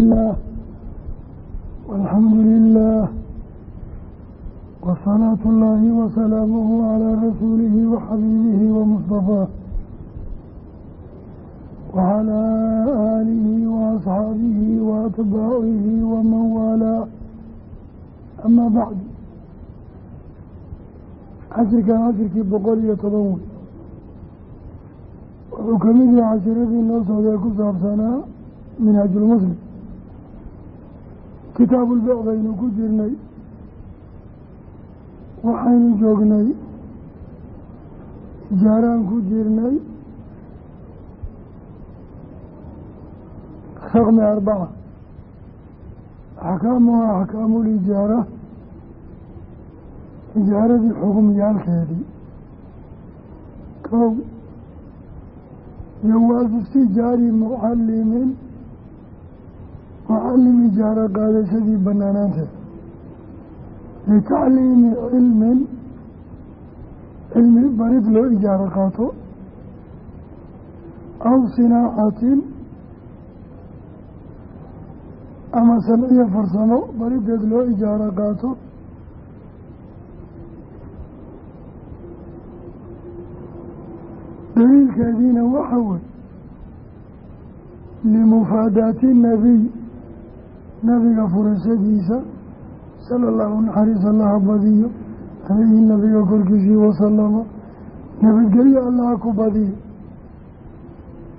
lah walxamdu lilah wasalaatu اllaahi wasalaamuhu calaa rasuulihi waxabiibihi wamustafaa wacalaa aalihi waasxaabihi waatbaacihi waman waalaa ama bacdu cashirkan cashirkii boqol iyo toban wey wuxuu ka mid yahay cashiradii noo socday ku saabsanaa minhaajulmuslim kitaabulbec baynu ku jirnay waxaynu joognay ijaaraan ku jirnay raqmi arbaca axkaamuha axkaamulijaara ijaaradii xugumyaalkeedii kow jawaasu istijaari mucalimin mucalim ijaaro qaadashadii banaanaanteeda litacliimi cilmin cilmi barid loo ijaaro qaato aw sinaacatin ama sanciyo farsamo barideed loo ijaaro qaato daliilkeediina waxa wey limufaadaati nabiy nabiga furashadiisa sala allahu naxariis allaha badiyo. Alayhi nabiga korkiisii wasalama nabadgelyo allaha ku badiyo.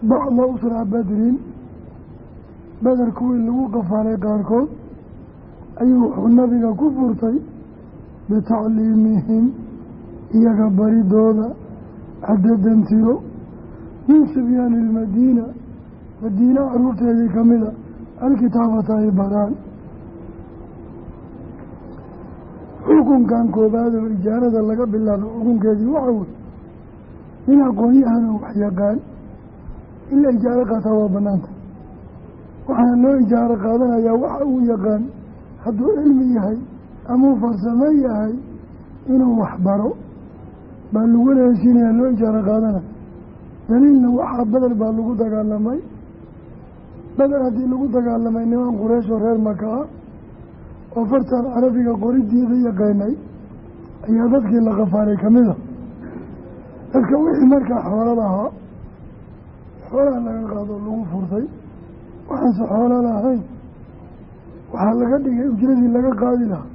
Bacda usraa badrin beder kuwii lagu qafaalay qaarkood ayuu wuxuu nabiga ku furtay bitacliimihim iyaga baridooda cadadan tiro. Min sibyaani ilmadiina madiina caruurteedii ka mida alkitaabata ay baraan xukunkan koobaad oo ijaarada laga bilaabo xukunkeedii waxa wey nin aqoon-yahan oo wax yaqaan in la ijaaro qaataa waa banaanta waxaana loo ijaaro qaadanayaa waxa uu yaqaan hadduu cilmi yahay amuu farsamo yahay inuu wax baro. Baa lagu heshiinayaa loo ijaaro qaadana. Daliilna waxaa beder baa lagu dagaalamay beder haddii lagu dagaalamay niman qureeshoo reer maka ah oo fartan carabiga qorideeda yaqaanay ayaa dadkii la qafaalay ka mid a. Dadka wixii markaa xoolo lahaa xoolaha laga qaado lagu furtay waxaanse xoolo lahayn waxaa laga dhigay ujradii laga qaadi lahaa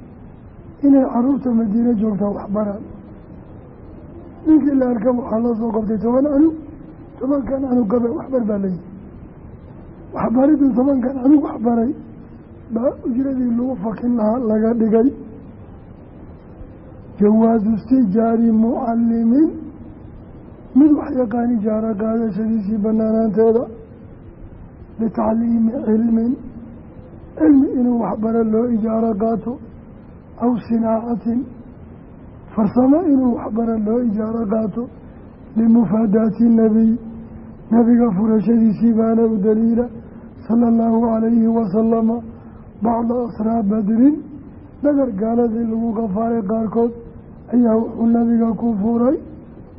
inay carruurta madiine joogtaa waxbaraan ninkii la arka waxaa loo soo qabtay toban canug tobankan canug gabe waxbar baa layihi waxbariduu tobankan canug waxbaray. Baa ujradii lagu fakin lahaa laga dhigay. Jawaasu istijaari mucalimin mid wax yaqaan ijaaro qaadashadiisii banaanaanteeda bitacliimi cilmin. Cilmi inuu waxbaro loo ijaaro qaato. Aw sinaacatin. Farsamo inuu waxbaro loo ijaaro qaato. Limufaadaati nabiy. Nabiga furashadiisii baana u daliila sala allahu calayhi wasalama bacda asraa badrin beder gaaladii lagu qafaalay qaarkood ayaa wuxuu nabiga ku furay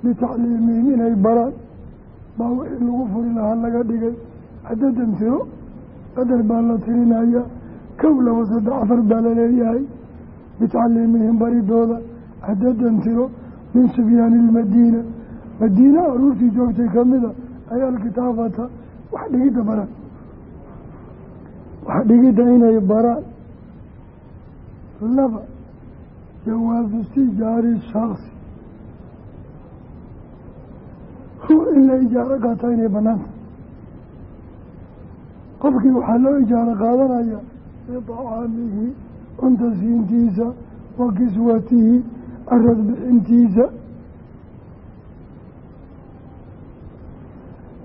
bitacliimihim inay baraan. Baa wixii lagu furi lahaa laga dhigay. Cadadan tiro qadar baa la tirinaya kow laba saddex afar baa la leeyahay bitacliimihim baridooda cadadan tiro min subyaani ilmadiina. Madiina aruurtii joogtay kamida ayaa alkitaabata wax dhigidda baraan wax dhigidda inay baraan laba jawaasu istijaari shaksi ruux in la ijaaro qaataa inay banaanta qofkii waxaa loo ijaaro qaadanaya bidacaamihi cunta siintiisa wa kiswatihi arad bixintiisa.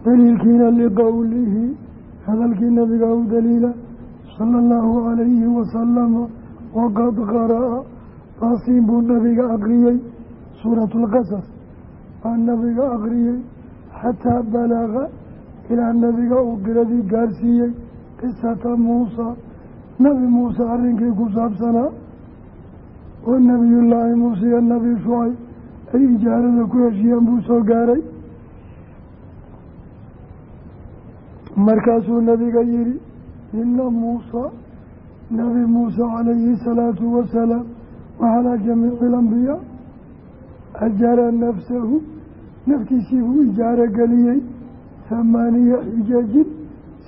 Daliilkiina liqowlihi hadalkii nabiga u daliila sala allahu calayhi wasalama waqad qara'a qaasiin buu nabiga aqriyey suuratu lqasas baa nabiga aqriyey xataa balaga ilaa nabiga uu qiradii gaarsiiyey qisata muusa. Nabi muuse arrinkii ku saabsanaa oo nebiyullaahi muuse iyo nabi shucayb ay ijaarada ku heshiiyeen buu soo gaaray. Markaasuu nabiga yihi ina muusa nabi muuse calayhi salaatu wasalaam wacalaa jamiici alambiyaa ajara nafsahu naftiisii buu ijaaro geliyey hamaaniya xijajin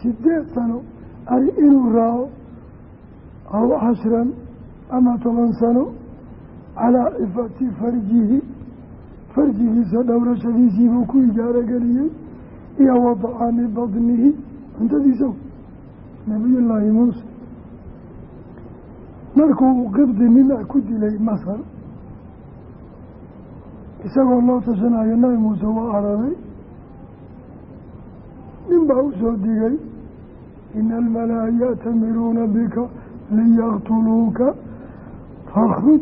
sideed sano ari inuu raaco aw cashran ama toban sano calaa cifati farjihi farjigiisa dhowrashadiisii buu ku ijaaro geliyey iyo wa dacaami badnihi cuntadiisa nabiyullaahi muuse markuu qibdi nin ah ku dilay masar isagoo loo tashanayo nabi muuse waa araday nin baa u soo digay ina almalaa ya'tamiruuna bika liyaktuluuka fakhruj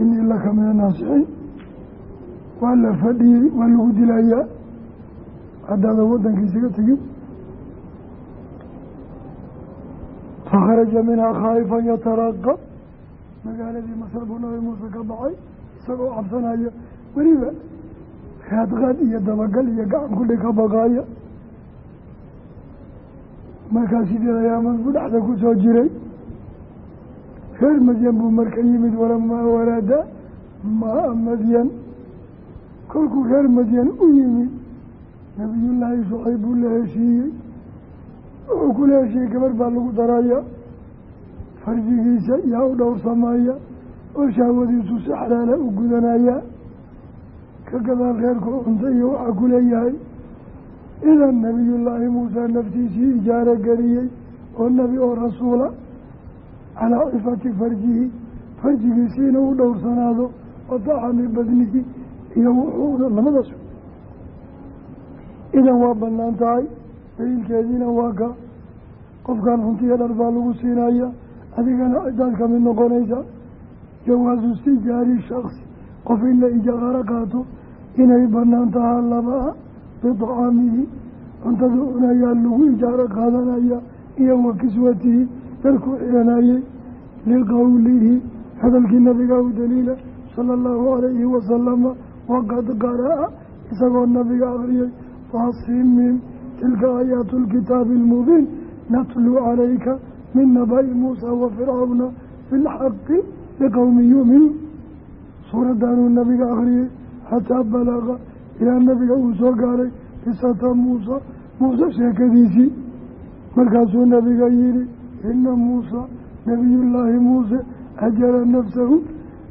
inii laka min annaasixiin waa la fadhiyey waa lagu dilayaa haddaadan waddankiisaga tegin fakharaja minhaa khaa'ifan yataraqab magaaladii masar buu nabi muuse ka baxay isagoo cabsanaya weliba raadqaad iyo dabagal iyo gacan kudhi ka baqaaya markaa sideed ayaamood buu dhexda ku soo jiray reer madyan buu marka yimid walamaa warada maa madyan kolkuu reer madyan u yimid nabiyullaahi shucayb buu la heshiiyey wuxuu kula heshiiyey gabar baa lagu daraya farjigiisa yaa u dhowrsamaya oo shahwadiisu si xalaala u gudanaya. Ka gadaal reerku cunto iyo waxaa ku leeyahay idan nabiyullaahi muuse naftiisii ijaaro geliyey oo nebi oo rasuula calaa cifati farjihi farjigiisi inuu u dhowrsanaado wa dacami badnihi iyo wuxuuna labadaas idan waa bannaan tahay daliilkeediina waa ka. Qofkan cuntiyo dhar baa lagu siinaya adigana cidaad ka mid noqonaysa jawaasu istijaari shaksi qof in la ijaaro qaato inay banaan tahaa labaa biطcaamihi cuntada cunayaa lagu ijaaro qaadanaya iyo wa kiswatihi darkuu xiranayey liqowlihi hadalkii nabiga u daliila sala allahu alayhi wasalama waqad qara'a isagoo nabiga akriyay waasimin tilka aayaatu lkitaabi almubiin natluu calayka min naba'i muusa wa fircawna bilxaqi liqowmi yuuminuun suuraddaanuu nabiga akriyey xataa balaqa ilaa nabiga uu soo gaaray qisata muusa muuse sheekadiisii markaasuu nabiga yihi ina muusa nabiyullaahi muuse ajara nafsahu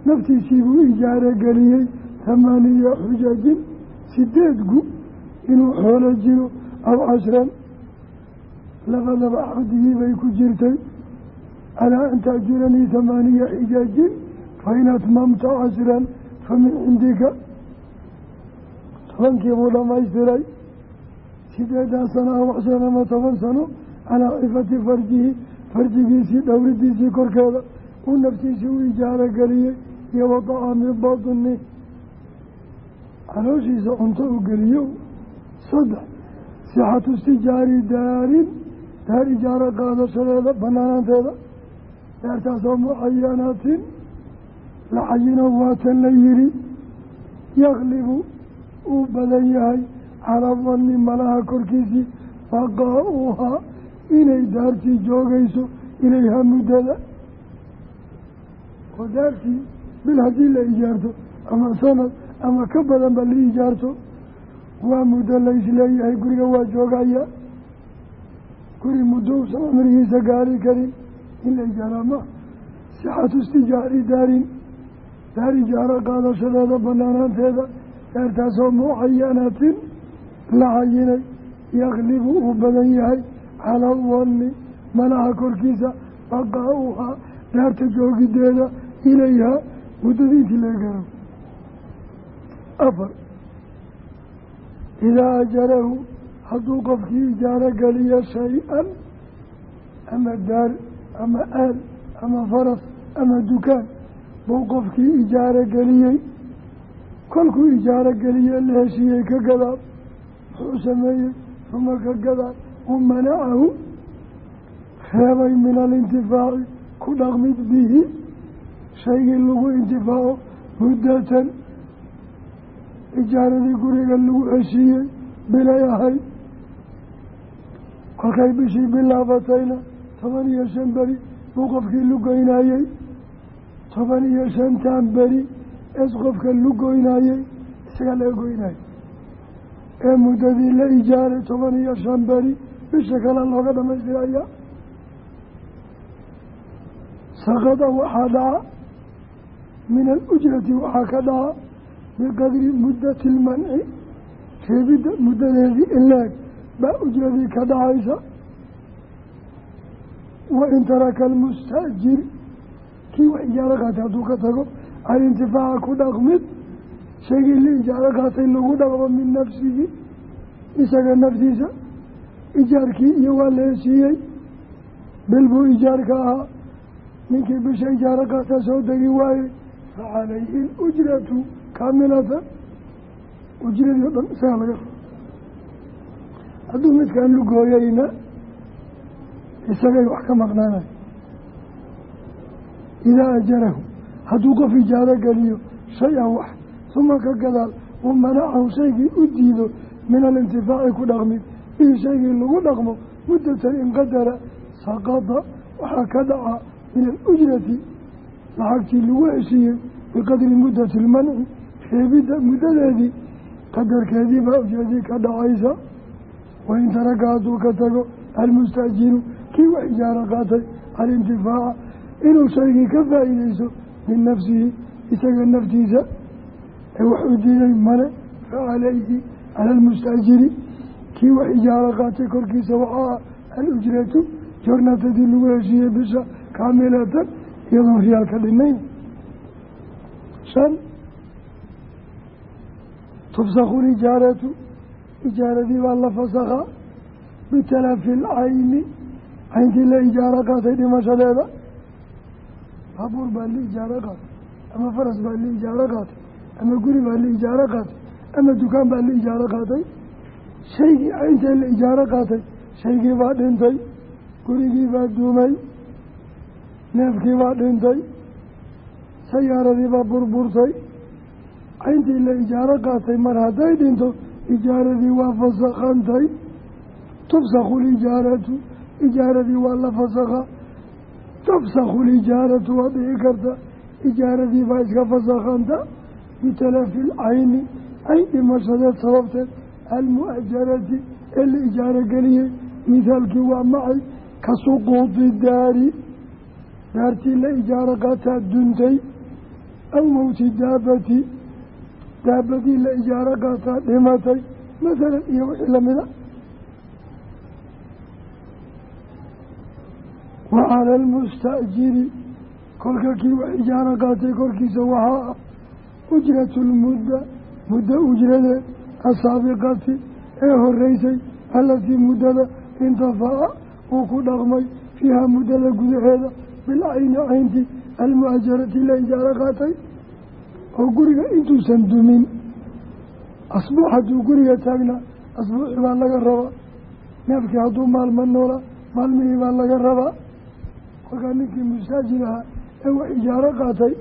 naftiisii buu ijaaro geliyey thamaaniya xujajin sideed gu inuu xoolo jiro aw cashran labadaba caqdigii bay ku jirtay calaa an taajuranii thamaaniya xijajin fain atmamta cashran fa min cindika tobankii buu dhamaystiray sideedan sano aw cashran ama toban sano calaa cifati farjihi farjigiisii dhowridiisii korkeeda uu naftiisii u ijaaro geliyey iyo wa dacaami badni calooshiisa cunto u geliyo saddex sixatu istijaari daarin daar ijaaro qaadashadeeda banaanaanteeda daartaasoo mucayanatin la cayino waatan la yihi yaklibu uu badan yahay calaa danni malaha korkiisii baqaa-uhaa inay daartii joogayso ilayhaa muddada oo daartii bil haddii la ijaarto ama sanad ama ka badanba la ijaarto waa muddo la is leeyahay guriga waa joogaya guri muddo uusan cumrigiisa gaari karin. In la ijaaraa ma sixatu istijaari daarin. Daar ijaaro qaadashadeeda banaanaanteeda daartaasoo mucayanatin la cayinay yaklibu uu badan yahay. Calaa wanni malaha korkiisa baqaa-uhaa daarta joogideeda ilayhaa muddadii intii afar idaa ajarahu hadduu qofkii ijaaro geliyo shay-an ama daar ama aal ama faras ama dukaan buu qofkii ijaaro geliyey kolkuu ijaaro geliye la heshiiyey ka gadaal wuxuu sameeyey uma ka gadaal u manacahu reebay min alintifaaci ku dhaqmid bihi shaygii lagu intifaaco muddatan ijaaradii guriga lagu heshiiyey bilay ahayd kolkay bishii bilaabatayna toban iyo shan beri buu qofkii lugoynayey toban iyo shantan beri ees qofka lugoynayey isagaa laga goynayay ee muddadii la ijaaray toban iyo shan beri bisha kale looga dhamaystiraya sakada waxaa dhaca min alujrati waxaa ka dhaca biqadri muddati ilmanci reebidda muddadeedii inleeg baa ujradii ka dhacaysa wain taraka almustaajir kii wax ijaaro qaatay hadduu ka tago alintifaaca ku dhaqmid shaygii la ijaaro qaatay lagu dhaqmo min nafsihi isaga naftiisa ijaarkii iyo waa la heshiiyey bil buu ijaarka ahaa ninkii bisha ijaaro qaata soo degi waayey fa calayhi alujratu kaamilatan ujradii o dhan isagaa laga rabo hadduu midkaan lugooyeyna isagay wax ka maqnaanay. Idaa ajarahu hadduu qof ijaaro geliyo shay-an wax suma ka gadaal uu manacahu shaygii u diido min alintifaaci ku dhaqmid bihi shaygii lagu dhaqmo muddatan inqadara saqada waxaa ka dhaca min alujrati lacagtii lagu heshiiyey biqadri muddati ilmanci reebidda muddadeedii qadarkeedii baa ujradii ka dhacaysa? Wain taraka hadduu ka tago almustaajiru kii wax ijaaro qaatay alintifaaca inuu shaygii ka faa'iideyso min nafsihi isaga naftiisa. Ee wax u diiday male fa calayhi cala almustaajiri kii wax ijaaro qaatay korkiisa waxaa ah alujratu jornatadii lagu heshiiyey bisha kaamilatan iyadoon riyaal ka dhinayn tufsaku lijaaratu ijaaradii baa la fasakhaa bitalafi lcayni cayntii la ijaaro qaatay dhimashadeeda baabuur baa la ijaaro qaatay ama faras baa la ijaaro qaatay ama guri baa la ijaaro qaatay ama dukaan baa la ijaaro qaatay shaygii cayntee la ijaaro qaatay shaygii baa dhintay gurigii baa duumay neefkii baa dhintay sayaaradii baa burburtay cayntii la ijaaro qaatay mar hadday dhinto ijaaradii waa fasakhantay tufsakhu lijaaratu ijaaradii waa la fasakha tafsakhu lijaaratu waa dhici karta ijaaradii baa iska fasakhanta bitalafi lcayni cayn dhimashadeed sababteed. Almu'ajarati ee la ijaaro geliyey mithaalkii waa macay ka suquudi daari. Daartii la ijaaro qaataa duntay. Aw mowti daabati daabadii la ijaaro qaataa dhimatay masalan iyo wixii lamida wa cala almustaajiri kolka kii wax ijaaro qaatay korkiisa waxaa ah ujratu lmudda muddo ujradeed asaabiqati ee horeysay allatii muddada intafaca uu ku dhaqmay fiiha muddada gudaheeda bilcayni caynti almu'ajarati la ijaaro qaatay oo guriga intuusan dumin. Asbuuc hadduu guriga taagnaa asbuucii baa laga rabaa neefkii hadduu maalma noolaa maalmihii baa laga rabaa kolkaa ninkii mustaajir ahaa ee wax ijaaro qaatay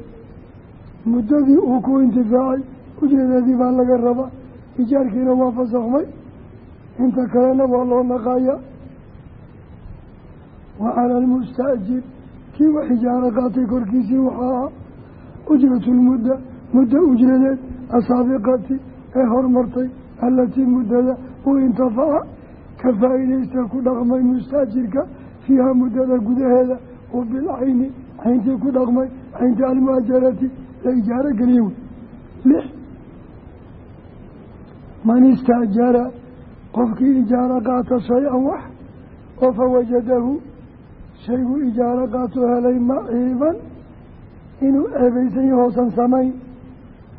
muddadii uu ku intifaacay ujradeedii baa laga rabaa ijaarkiina waa fasakhmay inta kalena waa loo naqayaa wa cala almustaajir kii wax ijaaro qaatay korkiisii waxaa ah lmudda muddo ujradeed asaabiqati ee hormartay allatii muddada uu intafaca ka faa'iidaysta ku dhaqmay mustaajirka fiiha muddada gudaheeda oo bilcayni cayntii ku dhaqmay cayntii almu'ajarati la ijaaro geliye wey lix man istaajara qofkii ijaaro qaata shay-an wax oo fawajadahu shayguu ijaaro qaato helay maciiban inuu eebaysan yahoosan samayn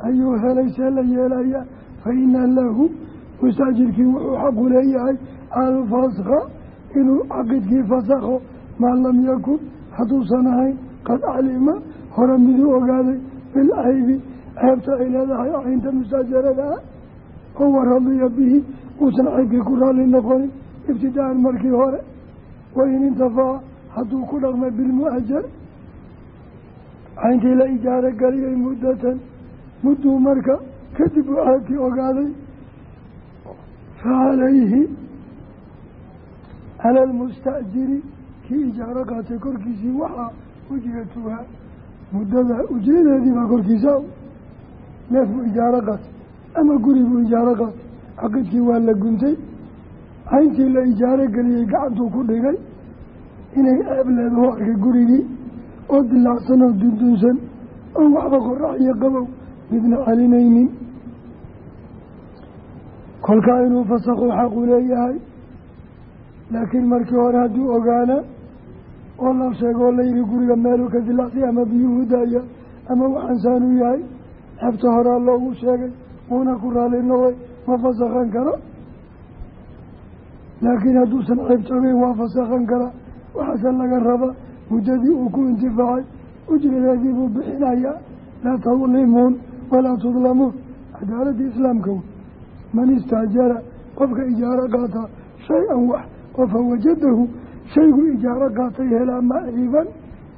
ayuu helay see la yeelaya fa ina lahu mustaajirkii wuxuu xaqu leeyahay alfaska inuu caqidkii fasakho maa lam yakun hadduusan ahayn qad aclima hore miduu ogaaday bilcaybi ceebta ay leedahay caynta mustaajarada ah oo waradiya bihi uusan ceybkii ku raalli noqonin ibtidaa-an markii hore wain intafaca hadduu ku dhaqmay bilmu'ajar cayntii la ijaaro geliyey muddatan mudduu marka kadib uu ceebkii ogaaday fa calayhi cala almusta'jiri kii ijaaro qaatay korkiisii waxaa ujratuhaa muddada ujradeedii baa korkiisa neef buu ijaaro qaatay ama guri buu ijaaro qaatay. Caqidkii waa la guntay. Cayntii la ijaaro geliyey gacantuu ku dhigay inay ceeb leedaho arkay gurigii oo dilaacsan oo dundunsan oo waxba qorax qabow midna celinaynin kolkaa inuu fasakhu xaqu leeyahay. Laakiin markii hore hadduu ogaana oo la sheegoo layidhi guriga meeluu ka dilaacsan ama biyuhu daaya ama waxaansaanuu yahay xebta horaa loogu sheegay wuuna ku raali noqday ma fasakhan karo. Laakiin hadduusan ceebta waa fasakhan karaa waxaase laga raba muddadii uu ku intifaacay ujradeedii buu bixinayaa laa tadlimuun walaa tudlamuun cadaaladda islaamka wey man istaajara qofka ijaaro qaata shay-an wax oo fawajadahu shaygu ijaaro qaatay helaa maciiban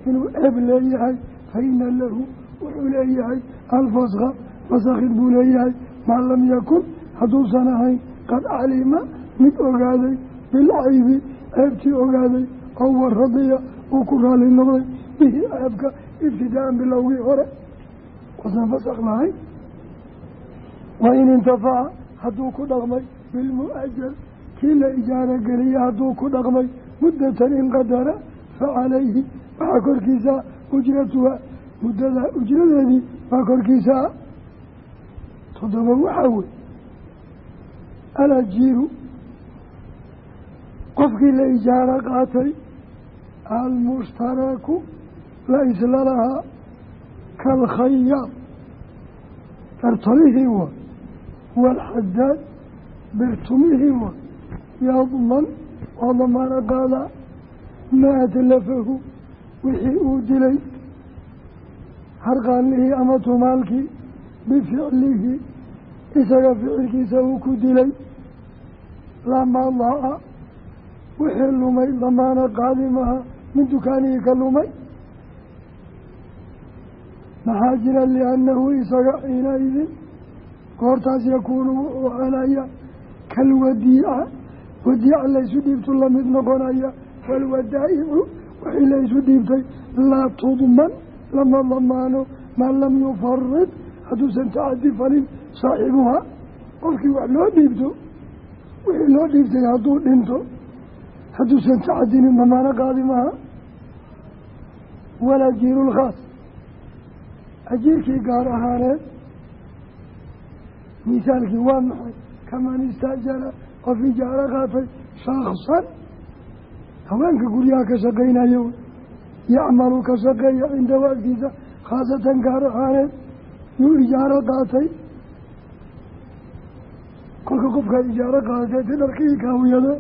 inuu ceeb leeyahay fa ina lahu wuxuu leeyahay alfaska fasakhid buu leeyahay maa lam yakun hadduusan ahayn qad calima mid ogaaday bilcaybi ceebtii ogaaday oo waradiya uu ku raali noqday bihi ceebka ibtidaa-an bilowgii hore wasan fasakh lahayn wa in intafaca hadduu ku dhaqmay bilmu-ajal kii la ijaaro geliya hadduu ku dhaqmay muddatan inqadara fa calayhi waxaa korkiisa ujratuha muddada ujradeedii baa korkiisaa toddoba waxaa wey alajiiru qofkii la qaatay almushtaraku la isla lahaa kalkhayaad dartolihii wa waalxadaad birtumihii wa yadman waa damaano qaadaa maa atlafahu wixii uu dilay harqaanlihii ama tumaalkii bificlihi isaga ficilkiisa uu ku dilay lamaa daa-a wixii lumay damaano qaadi maha min dukaanihii ka lumay maxaa jira liannahu isaga xiinaidin goortaas yakuunu wuxuu ahanaya kalwadiica wadiica laysu dhiibtu la mid noqonaya walwadaa'icu wixii laysu dhiibtay laa tudman lama damaano maa lam yufarid hadduusan tacadi falin saaxibuhaa qofkii wax loo dhiibto wixii loo dhiibtay hadduu dhinto hadduusan tacadinin damaano qaadi maha walajiiru lkhaas ajiirkii gaar ahaaneed misaalkii waa maxay? Kaman istaajara qof ijaaro qaatay shaaksan haweenka guryaha ka shaqaynayo yacmalu ka shaqeeya cinda waagtiisa khaasatan gaar ahaaneed yuu ijaaro qaatay. Kolka qofkaa ijaaro qaadatay ti dharkii kaawiyado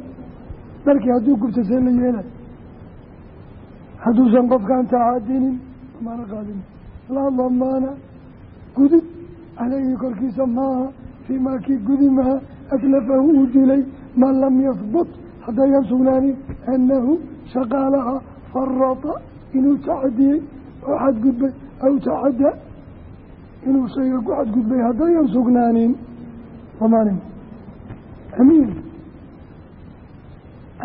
dharkii hadduu gubta see la yeelay. Hadduusan qofkaan tacaadinin damaano qaadin laa damaana gudub. Caleyhi korkiisa maaha fii maa kii gudi maha atlafahu uu dilay man lam yahbut haddayan sugnaanin annahu shaqaalaha farata inuu tacadiyey oo xadgudbay aw tacadda inuu shayga ku xadgudbay haddayan sugnaanin damaanin amiin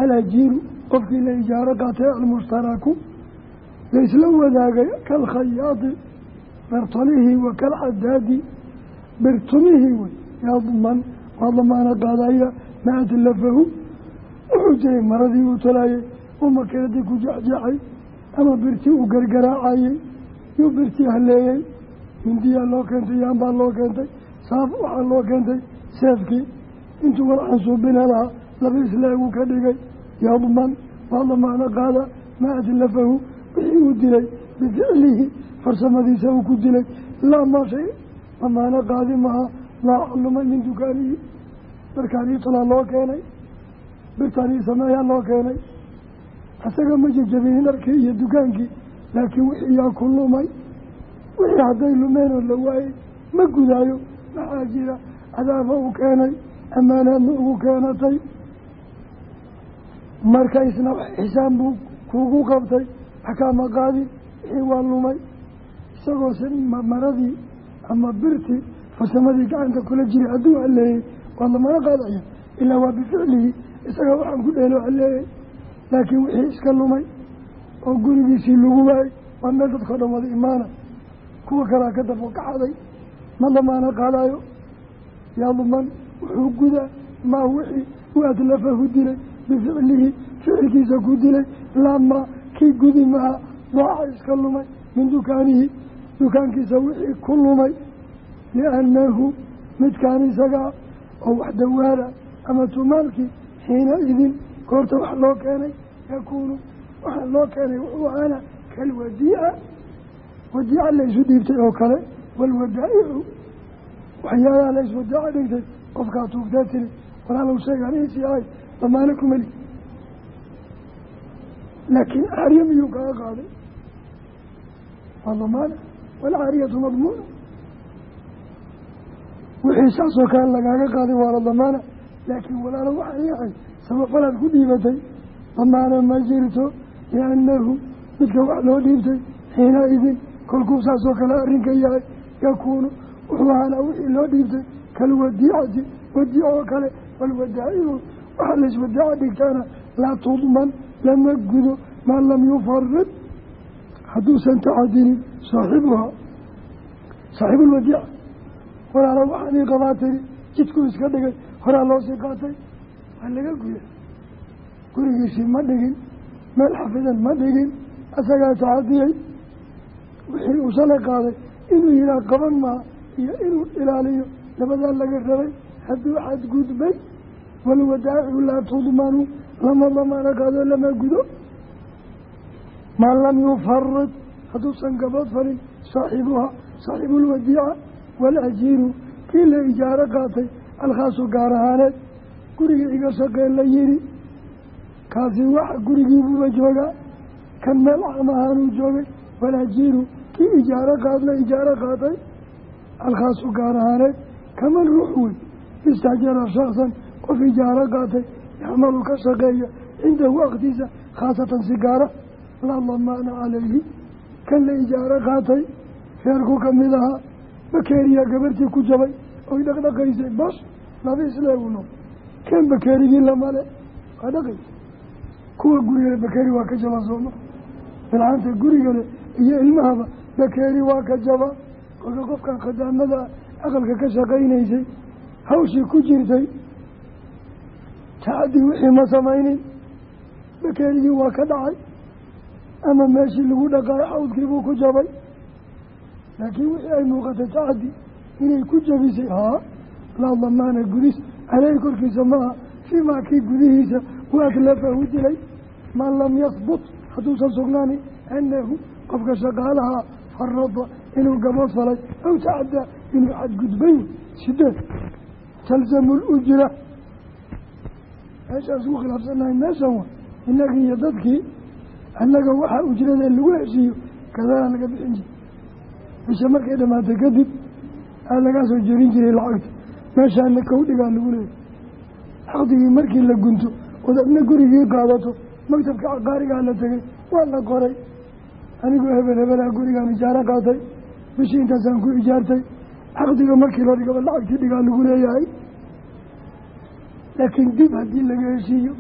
alajiiru qofkii la ijaaro qaatay almushtaraku laysla wadaagay kalkhayaadi bertolihii wa kalcadaadi birtumihii wey yadman waa damaano qaadaya maa atlafahu wuxuu jiray maradii uu tolayay uu makiinadii ku jexjeexay ama birtii uu gargaraacayey yuu birtii haleeyey mindiyaa loo keentay yaanbaa loo keentay saaf waxaa loo keentay seefkii intuu walxan suubina lahaa laba islaagu ka dhigay. Waa damaano qaada maa atlafahu wixii uu dilay bificlihi farsamadiisa uu ku dilay laa maa shay damaano qaadi maha laa lumay min dukaanihi. Markaanii tolaa loo keenay birtaanii sameeyaa loo keenay. Isaga ma jejabinin dharkii iyo dukaankii laakiin wixii yaa ku lumay. Wixii hadday lumeenoo la waayey ma gudaayo maxaa jira? Cadaaba uu keenay ammaanaadna ugu keenatay. Marka isna xisaan buu kuugu qabtay axkaama qaadi wixii waa lumay. Isagoo se maradii ama birtii farsamadii gacanta kula jiray hadduu haleeyey waa lamana qaadaya ilaa waa bificlihi isaga waxaan ku dheelo haleeyey laakiin wixii iska lumay oo gurigiisii lagu waayay waa meel dadkao dhan wada imaana. Kuwa kalaa ka dafo kaxaday ma damaana qaadaayo. Yadman wuxuu gudaa maa wixii u adlafahu dilay. Bificlihi ficilkiisa ku dilay lamaa kii gudi maha daaca iska lumay min dukaanihi dukaankiisa wixii ku lumay liannahu midkaan isagaa oo wax dawaala ama tumaalkii xiina idin goorta wax loo keenay yakuunu waxaa loo keenay wuxuu ahaana kalwadiica wadiica la isu dhiibtay oo kale walwadaa'icu waxyaalaha la iswadaaca dhigtay qofkaa tuugtee tiri walaalow sheegaan iisii ahay damaano kumeli laakiin caariya miyuu kaga qaaday waa damaana walcaariyatu madmuuna wixii saasoo kale lagaaga qaaday waa la damaana laakiin walaalo waxay yahay sabafalaad ku dhiibatay damaana ma jirto liannahu midka wax loo dhiibtay xiina idin kolkuu saasoo kale arrinka yahay yakuunu wuxuu ahaanaa wixii loo dhiibtay kalwadiicati wadiic oo kale walwadaa'icu waxaa layswadaaca dhigtaana laa tudman lama gudo maa lam yufarid hadduusan tacadinin saaxibuhaa saaxiibulwadiica walaalo waxaan ii qabaa tiri jidkuu iska dhigay horaa loosii qaatay. Waa laga guya gurigiisii ma dhigin meel xafidan ma dhigin asagaa tacadiyey wixii uu shalay qaaday inuu yihaah qaban maa iyo inuu ilaaliyo labadaa laga rabay. Hadduu xadgudbay walwadaacicu laa tudmanu lama damaano qaado lama gudo. Maa lam yufarid hadduusan gabood falin saaxiibuhaa saaxiibulwadiica waalajiiru kii la ijaaro qaatay alkhaasu gaar ahaaneed gurigii iga shaqeen la yidhi kaasi waxa gurigiibuuba joogaa. Kan meel caam ahaanuu joogay walajiiru kii ijaaro qaad la ijaaro qaatay alkhaasu gaar ahaaneed kaman ruux wey istajara shaksan qof ijaaro qaatay yacmalu ka shaqeeya cindahu aktiisa khaasatan si gaara laa damaana calayhi. Kan la ijaaro qaatay reerku ka mid ahaa bakeeriyaa gabartii ku jabay oy dhaqdhaqaysay bas laba isleegu no kan bakeerigii lamale waa dhaqaysa kuwa gurigale bakeeri waa ka jaba sooma bilcaanta gurigale iyo ilmahaba bakeeri waa ka jaba. Kolka qofkan khadaamada aqalka ka shaqaynaysay hawshii ku jirtay tacadii wixii ma samaynin bakeerigii waa ka dhacay ama meeshii lagu dhaqaayo xawdkiibuu ku jabay. Laakiin wixii ay muuqatay tacadi inay ku jabisay haa laa damaana gudis. Caleyhi korkiisa maaha fii maa kii gudihiisa u atlafahu dilay. Maa lam yahbut hadduusan sugnaanin annahu qofka shaqaalaha farada inuu gabood falay aw tacaddaa inuu xadgudbay sideed talzamu lujra meeshaas ugu khilaafsannahay meeshan wa inagii iyo dadkii annaga waxaa ujrada lagu heshiiyo kadana laga bixin jira bisha markay dhamaatay kadib aa lagaa soo jerin jiray lacagta. Meeshaana kawdhigaa lagu leeyahy xaqdigii markii la gunto ood adna gurigii qaadato maktabka caqaarigaa la tegay waa la qoray. Anigoo hebel hebelaa gurigaan ijaaro qaatay. Bishii intaasaan ku ijaartay. Caqdiga markii la dhigaba lacagtii dhigaa lagu leeyahay laakiin dib haddii laga heshiiyo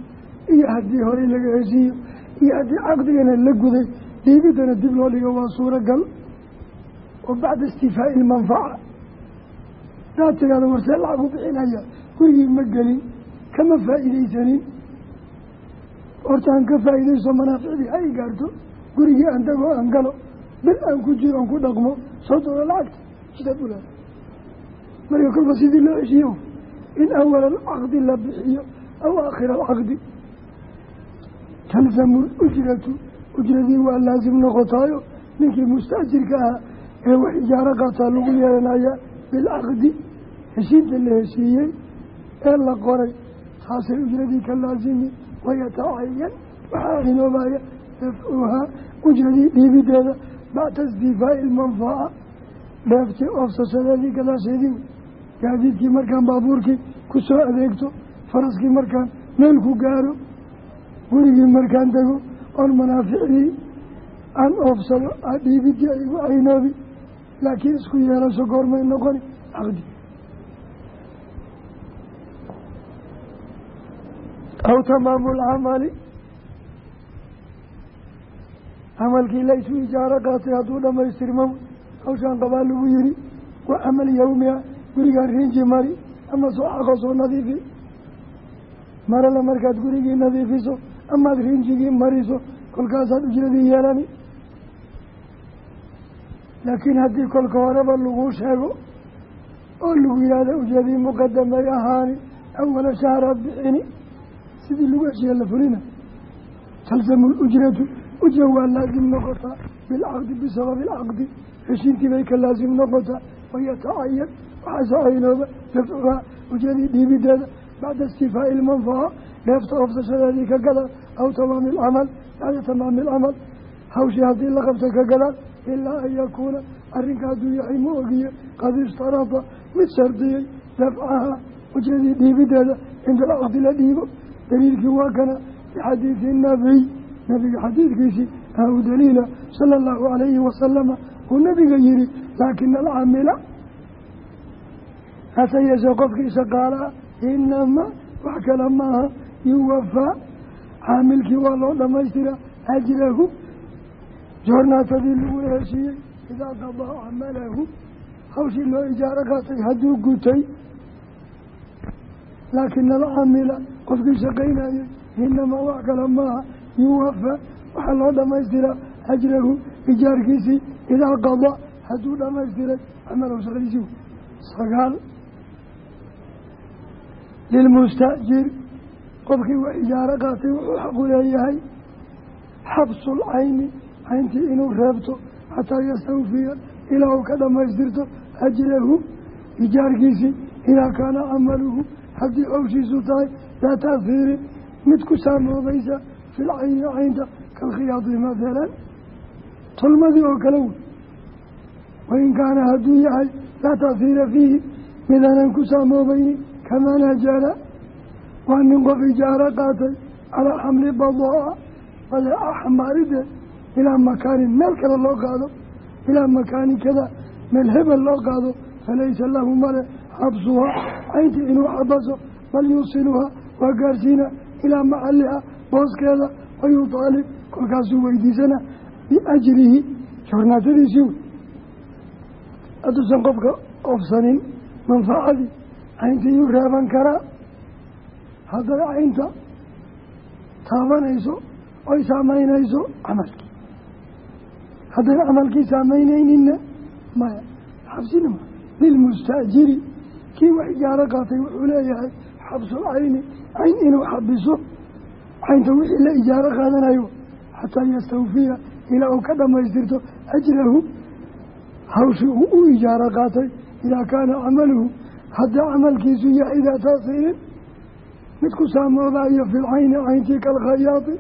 iyo haddii horey laga heshiiyo iyo haddii caqdigana la guday dhiibidana dib loo dhigo waa suuragal. Oo bacda istifaa'i ilmanfaca hadaad tiraada warsee lacag u bixinaya gurigii ma gelin kama faa'iidaysanin. Horta aan ka faa'iidayso manaaficdii ha i gaarto gurigii aan dagoo aan galo bil aan ku jiro aan ku dhaqmo soo doono lacagta. Sidaad u leedahay marka kolba sidii loo heshiiyo in awal alcaqdi la bixiyo aw aakhira alcaqdi talzamu lujratu ujradii waa laasim noqotaayo ninkii mustaajirka ahaa ee wax ijaaro qaataa lagu yeelanayaa bilcaqdi heshiinta la heshiiyey ee la qoray taasay ujradii ka laasimi wayatacayan waxaa cinoobaya dafcuhaa ujradii dhiibideeda bacda istifaa'i ilmanfaca dheeftii oofsashadeedii gadaasheedii gaadiidkii markaan baabuurkii ku soo adeegto faraskii markaan meel ku gaaro gurigii markaan dego oon manaaficdii aan oofsado dhiibidii ay igu caynoobi laakiin isku yeelasho goormay noqoni caqdi aw tamaamu lcamali camalkii laysu ijaaro qaatay hadduu dhammaystirmo hawshaan qabaa lagu yihi waa camal yawmia gurigaan riinji mari ama soo xaqo soo nadiifi. Marale markaad gurigii nadiifiso amaad riinjigii mariso kolkaasaad ujradii yeelani. Laakiin haddii kolka horeba laguu sheego oo lagu yidhaahda ujradii muqadamay ahaani awala shahraad bixini sidii lagu heshiya la fulina. Talzamu lujratu ujra waa laasim noqotaa bilcaqdi bisababi alcaqdi heshiintii bay ka laasim noqotaa wayatacayan waxaa socaynooba dafcuhaa ujradii dhiibideeda bacda istifaa'i ilmanfaca dheefta oofsashadeedii ka gadaan aw tamaami alcamal bacda tamaami alcamal hawshii haddii la qabta ka gadaan ilaa an yakuuna arrinka hadduu yahay ma ogiye qad ishtarada mid shardiyey dafcaha ujradii dhiibideeda cinda alcaqdi la dhiibo daliilkii waa kana bixadiidi nabiy nabiga xadiidkiisii aa u daliila sala allahu calayhi wasalama uu nabiga yihi laakina alcaamila hase yeeshee qofkii shaqaalaha inamaa wax kale maaha yuwafaa caamilkii waa loo dhammaystiraa ajrahu. Joornaatadii lagu heshiiyey idaa qadaa camalahu. Hawshii loo ijaaro qaatay hadduu gutay laakina alcaamila qofkii shaqaynayay inamaa wax kale maaha yuwafa waxaa loo dhamaystiraa ajrahu. Ijaarkiisii idaa qadaa hadduu dhamaystiray camalahu shaqadiisii. Sagaal lilmustaajir qofkii wax ijaaro qaatay wuxuu xaqu leeyahay xabsul cayni cayntii inuu reebto xataa yastawfiya ilaa uu ka dhamaystirto ajrahu ijaarkiisii idaa kaana camaluhu haddii howshiisu tahay daa taahiirin mid ku saamoobaysa fil cayni caynta kalkhiyaadi mathalan tolmadii oo kale wey wain kaana hadduu yahay laa taahiira fiihi midaanan ku saamoobaynin kamaa najala waa nin qof ijaaro qaatay calaa xamli badaa badeeca xambaarideed ilaa makaanin meel kale loo qaado ilaa makaanin kada meel hebel loo qaado falaysa lahu male xabsuhaa cayntii inuu xabaso bal yuusiluhaa waa gaarsiina ilaa maxaliha booskeeda wayutaalib kolkaasuu weydiisana biajrihi joornaatadiisii wey hadduusan qofka ofsanin manfacadii cayntii yuu reeban karaa. Hadday caynta taabanayso oy saamaynayso camalkii hadday camalkii saamaynayninna maya. Xabsina ma lilmustaajiri kii wax ijaaro qaatay wuxuu leeyahay xabsul cayni cayn inuu xabiso. Caynta wixii la ijaaro qaadanayo xataa yastawfiya ilaa uu ka dhamaystirto ajrahu hawshii uu u ijaaro qaatay idaa kaana camaluhu haddii camalkiisu yahay daa taasiirin mid ku saamoobayo filcayni cayntii kalkhayaadi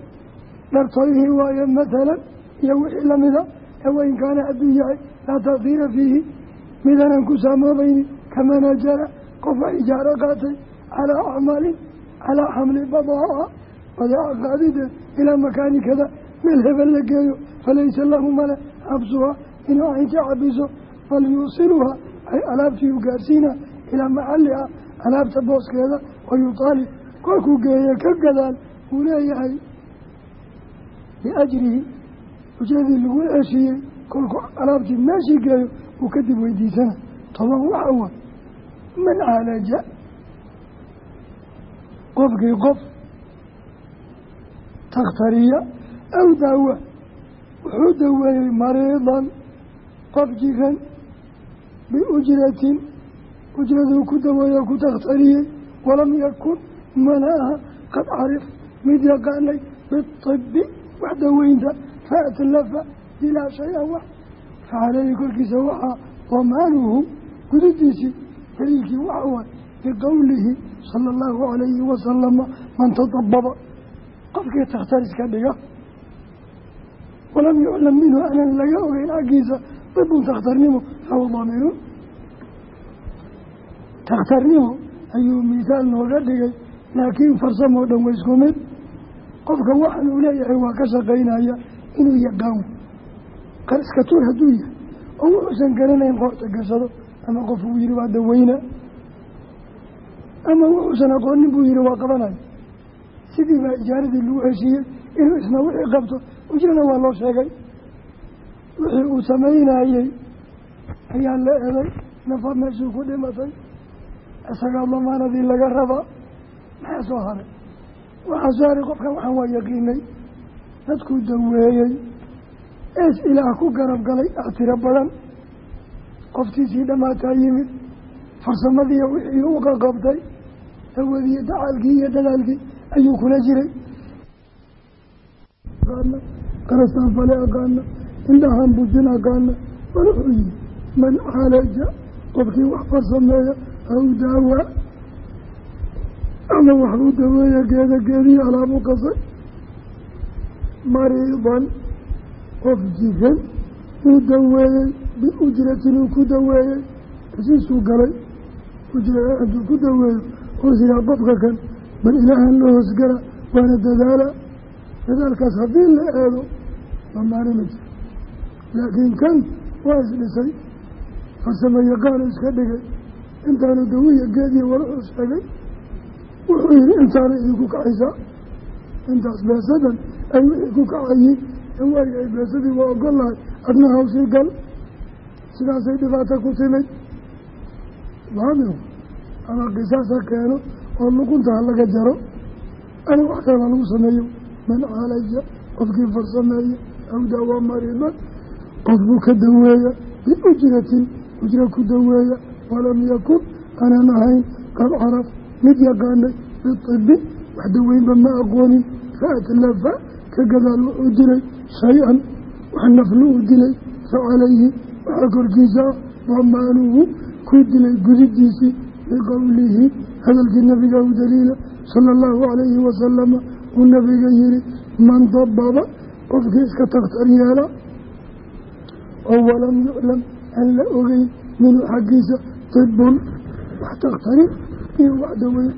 dhartoyhii waaye mathalan iyo wixii lamida ee wain kaana hadduu yahay laa taasiira fiihi midanan ku saamoobayni kamana jara qof wax ijaaro qaatay calaa acmaalin calaa xamli badaa badeeca qaadideed ilaa makaani kada meel hebel la geeyo falaysa lahu male xabsuha inuu cayntii cabiso bal yuusiluha ay alaabtii u ilaa maxaliha alaabta booskeeda wayutaalib kolkuu geeye ka gadaal uu leeyahay biajrihi ujradii lagu heshiiyey kolkuu alaabtii meeshii geeyo uu kadib weydiisana toban waxa wa man caalaja qofkii qof takhtariya aw daawa wuxuu daweeyey mariidan qof jiran biujratin ujraduu ku daweeyo ku takhtariyey walam yakun mana aha qad carif mid yaqaanay biطibi wax daweynta faatlafa dilaa shay-an wax facaleyhi korkiisa waxaa damaanuhu gududiisii daliilkii waxa waay biqowlihi sala allahu calayhi wasalama man tadababa qofkii takhtar iska dhiga. Walam yuclam minhu aanan laga ogeyn xaggiisa dibun takhtarnimo fahuwa daaminuun takhtarnimo ayuu misaal nooga dhigay laakiin farsamoo dhan wa isku mid. Qofka waxaan uu leeyahay waa ka shaqaynaya inuu yaqaan. Iska tuur hadduu yahay oo wuxuusan garanayn qoorta gashado ama qof uu yihi waa daweyna ama wuxuusan aqoonin buu yihi waa qabanaya sidii baa ijaaradii lagu heshiiyey inuu isna wixii qabto ujrana waa loo sheegay. Wixii uu samaynayey ayaa la eday nafa meeshuu ku dhimatay isagaa damaanadii laga rabaa maxaa soo haray waxaa soo haray qofkan waxaan waa yaqiinay. Dadkuu daweeyey. Ees ilaah ku garab galay actiro badan. Qoftiisii dhammaataa yimid. Farsamadiiyo wixii u qaqabtay. Dawadii dacaalkii iyo dadaalkii ayuu kula jiray. Qarasaan fale aqaana indhahan bujin aqaana bal wuxuu yihi man caalaja qofkii wax farsameeya aw daawaa ama wax u daweeya geeda geedii alaabu qasay mariidan qof jiran uu daweeyey biujratin uu ku daweeyey hesiisuu galay ujra hadduu ku daweeyo hoos iraa qofka kan bal ilaahan la hoosgala waana dadaala dadaalkaas haddii la eego damaano ma laakiin kan waa isdhisay farsamo yaqaanu iska dhigay intaanu dawiya geediya walaxuu sheegay wuxuu yihi intaana idinku kacaysaa. Intaas beesadan ay wixii ku kacayiin waayahay beesadii waa ogol lahay adna hawsii gal. Sidaasay dhibaato ku timid. Waamiu ama qisaas ha keeno oo luqunta ha laga jaro ama wax kaleba lagu sameeyo. Man caalaja qofkii farsameeya aw daawaa mariidan qofbuu ka daweeya biujratin ujra ku daweeya walam yakun aanan ahayn qad caraf mid yaqaanay biibi wax daweynba ma aqoonin faatlafa ka gadaal wuxuu dilay shay-an wax naflu uu dilay fa calayhi waxaa korkiisa ah damaanuhu kuu dilay gudidiisii biqowlihi hadalkii nabiga u daliila sala allahu calayhi wasalama uu nabiga yihi man dababa qofkii iska takhtar yeela oo walam yuclam aan la ogeyn minhu xaggiisa tibun wax takhtarin iyo wax daweyn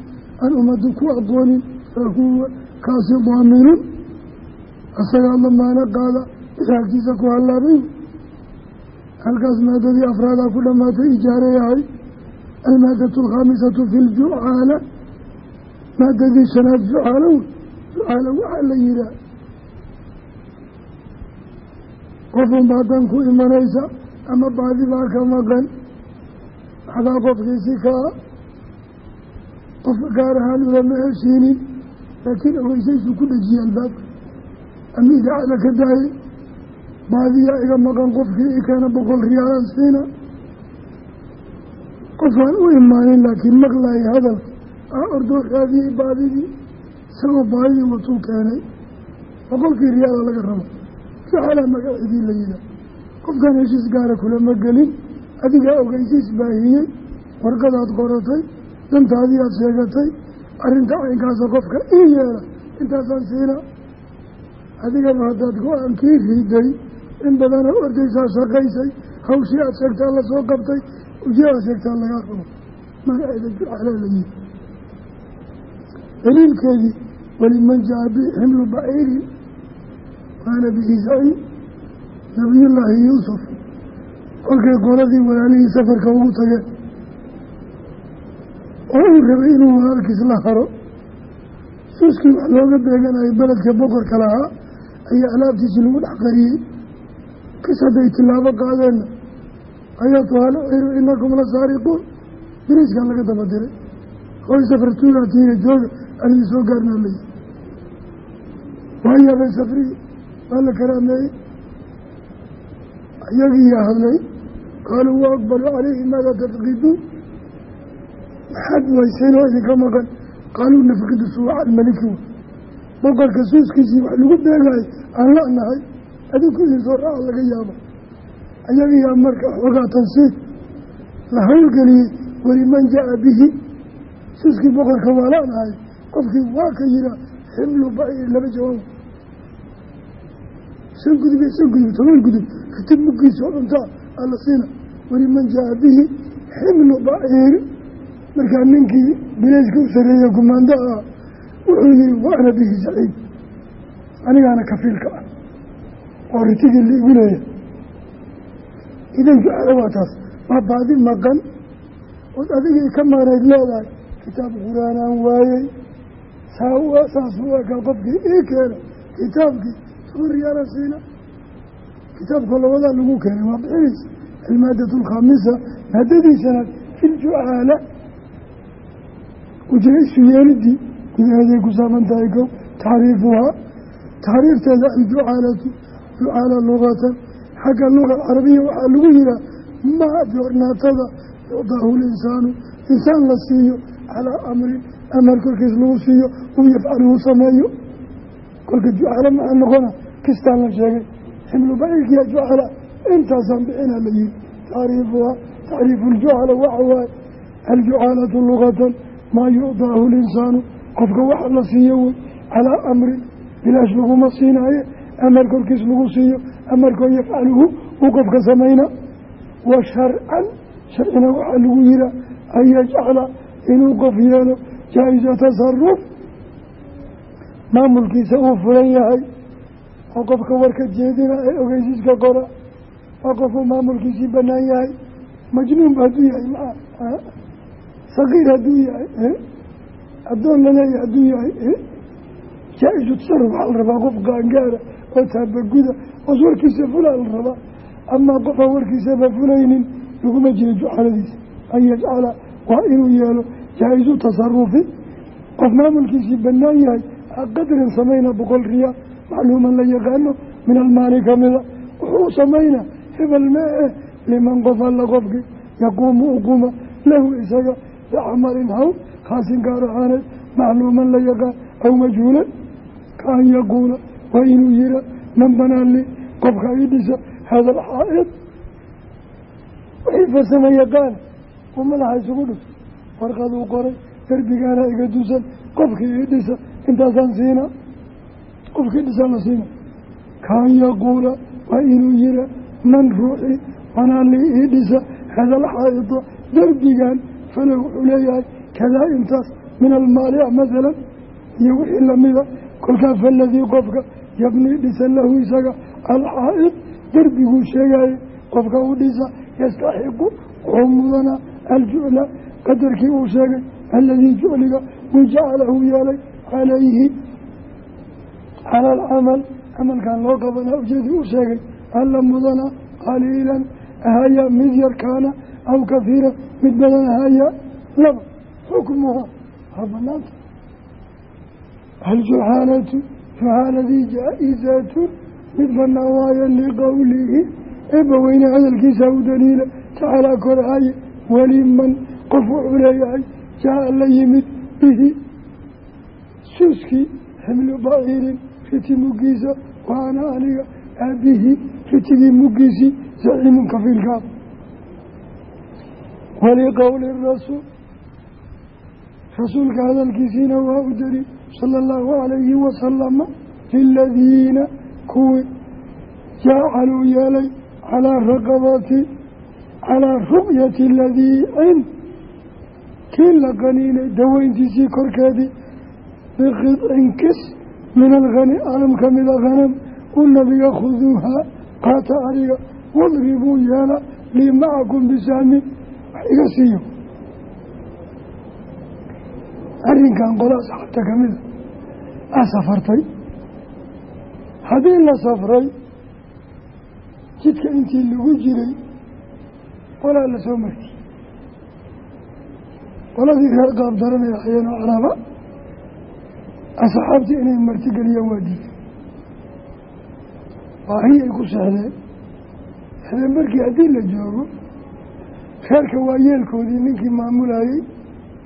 aan ummaddu ku aqoonin fa huwa kaasi daaminun asagaa damaano qaada wixii ku hallaabay halkaas maadadii afraadaa ku dhammaatay ijaare yahay. Almaadatu alkhaamisatu fi ljucaala maadadii shanaad jucaalo wey jucaalo waxaa la yihaah qofun baadan ku imanaysa ama baadi baa ka maqan waxbaa qofkiisi kaa qof gaar ahaan ulama heshiinin laakiin aweysaysuu ku dhejiyey albaabka ama idaacada ka daayay baadiyaa iga maqan qofkii i keena boqol riyaalan siina qofaan u imaanin laakiin maqlaaya hadalka aa ordoo raadiyey baadidii isagoo baadidii watuu keenay boqolkii riyaala laga rabo jacala magacidii la yihaa qofkan heshiis gaara kulama gelin adigaa ogeysiis baahiyey warqadaad qoratay dantaadii aad sheegatay arrinta caynkaasa qofka ii yeela intaasaan siina. Adigaba haddaad go'aankii riiday in badanoo ordaysaa shaqaysay hawshii aada sheegtaa la soo qabtay uji aad sheegtaa lagaa rabo. Magaceeda jurcala la yihi daliilkeedii waliman jaa bi ximlu baciiri waana bihi zaciim nabiyullaahi yuusuf kolkay qoladii walaalihii safarka ugu tageen oo uu rabay inuu walaalkiis la haro suuskii wax looga beeganayo beledka boqorka lahaa ayaa alaabtiisii lagu dhex qariyey. Kis hadday tilaabo qaadeenna ayaatu hala ciru inakum la saariquun. Biriiskan laga daba diray hooy safar tuugaatiiya jooga anigi soo gaarnaa layi waayaabay safrigii waa la karaameeyey iyagiiyaa hadlay qaaluu wa aqbalu calayhi maada tafqiduun maxaad wayseen oo idinka maqan? Qaaluu nafqidu suwaca almaliki boqorka suuskiisii wax lagu beegayo aan la-nahay adinku idin soo raaca laga yaabo. Ayagayaa marka xoogaa tansiid la hawlgeliyey weliman jaa bihi. Suuskii boqorka waa la-nahay qofkii waa ka yihaa ximlu baciir laba jawaab shan gudub iyo shan gudub toban gudub katib mugiisoo cuntaa alla siina weliman jaa bihi ximlu baciir markaa ninkii bilayska u sareeye gumaando ah wuxuu yihi wa ana bihi saciid anigaana kafiilka ah oo ritigii liigu leeyahay idan jucalo waa taas waa baadi maqan ood adigii ka maqnayd leedahay kitaab qur'aanaan waayey saa saas ekaa qofkii ii keena kitaabkii riyaala siina. Kitaabka labadaa lagu keenay waa bixinaysa almaadatu alkhaamisa maadadiisanaad fi ljucaala ujra isu yeelidii gudaheeday ku saaban tahay kow taxriifuhaa taxriifteeda aljucaalatu jucaala lugatan xagga luga carabiya waxaa lagu yihaa maa joornaatada yucdaahu linsaanu. Insaan la siiyo calaa amrin amar korkiis lagu siiyo uu yafcaluhu sameeyo kolka jucaalo maxaa noqona. Kistaan la sheegay ximlu baciirkiya jucala intaasaan bixinaa la yihi tacriifuhaa tacriifu ljucala waxa waaye aljucaalatu lugatan maa yucdaahu linsaanu? Qofka waxa la siiyo wey calaa amrin bilaash laguma siinaaye amar korkiis lagu siiyo amarkoo yafcaluhu uu qofka samayna. Wa sharcan sharcina waxaa lagu yihaa an yajcala inuu qof yeelo jaa-isa tasaruf maamulkiisa uu fulan yahay oo qofka warka jeedina ee ogeysiiska qora waa qofuu maamulkiisii banaan yahay majnuunba hadduu yahay maa sakiir hadduu yahay addoon la leeyahay hadduu yahay jaa-isu tasaruf waxaa la rabaa qof qaangaara oo taabaguda oos warkiisa fulaa la rabaa amaa qof aan warkiisaba fulaynin laguma jiro jucaladiisa an yajcala waa inuu yeelo jaa-isu tasarufi qof maamulkiisii banaan yahay qadrin samayna boqol riyaal macluuman la yaqaano min almaali kamida wuxuu samayna hebel mee liman qof alla qofkii yaquumu uquma lahu isaga bicamalin hawl khaasin gaar ahaaneed macluuman la yaqaan aw majhuulan kaan yaquula waa inuu yira man banaa li qofka ii dhisa hada alxaa-id wixii farsama yaqaan uu madaxa isugu dhus warqaduu qoray derbigaana iga dusan qofkii ii intaasaan siina qofkii dhisaan la siina kaan yaquula waa inuu yira man ruuxi manaa lii ii dhisa hada alxaa-ida derbigan fale wuxuu leeyahay kadaa intaas min almaalic masalan iyo wixii lamida kolkaa faladii qofka yabnii dhisa lahu isaga alxaa-id derbiguu sheegaaye qofka u dhisa yastaxiqu wuxuu mudanaa aljucla qadarkii uu sheegay aladii jucliga uu jacalahu yeelay calayhi cala alcamal camalkan loo qabanaa ujeedii uu sheegay alla mudana qaliilan ahaya mid yar kaana aw kahiira mid badan ahaya laba. Xukmuha waa banaanta aljuxaalatu juxaaladii jaa-izatun mid banaan waayo liqowlihi eebbaweyne hadalkiisa u daliila tacaalaa korhaye weliman qof wuxuu leeyahay jaa la yimid suuskii ximlu baciirin riti muggiisa wa ana aniga aabihii ritigii muggiisii zaciimun kafiilkaa waliqowli rasuul rasuulka hadalkiisiina waa u daliil sala allahu calayhi wasalama liladiina kuwii jacaluu yeelay calaa raqabati calaa ruqyati ladiicin kii la qaniinay daweyntiisii korkeedii biqidcin kis min alkhani alam ka mida hanam u nabiga khuduuhaa qaata ariga wadribuu yeela lii macakum bisahmin wax iga siiyo arrinkan qolaa saxabta ka mida aa safartay haddii la safray jidka intii lagu jiray qolaa la soo martiyey qoladii reer qaab daranay ahayeen oo caraba asxaabtii inay martigeliyaan waa diiday baahi ay ku sexdeen habeen markii haddii la joogo reerka waa yeelkoodii ninkii maamulayey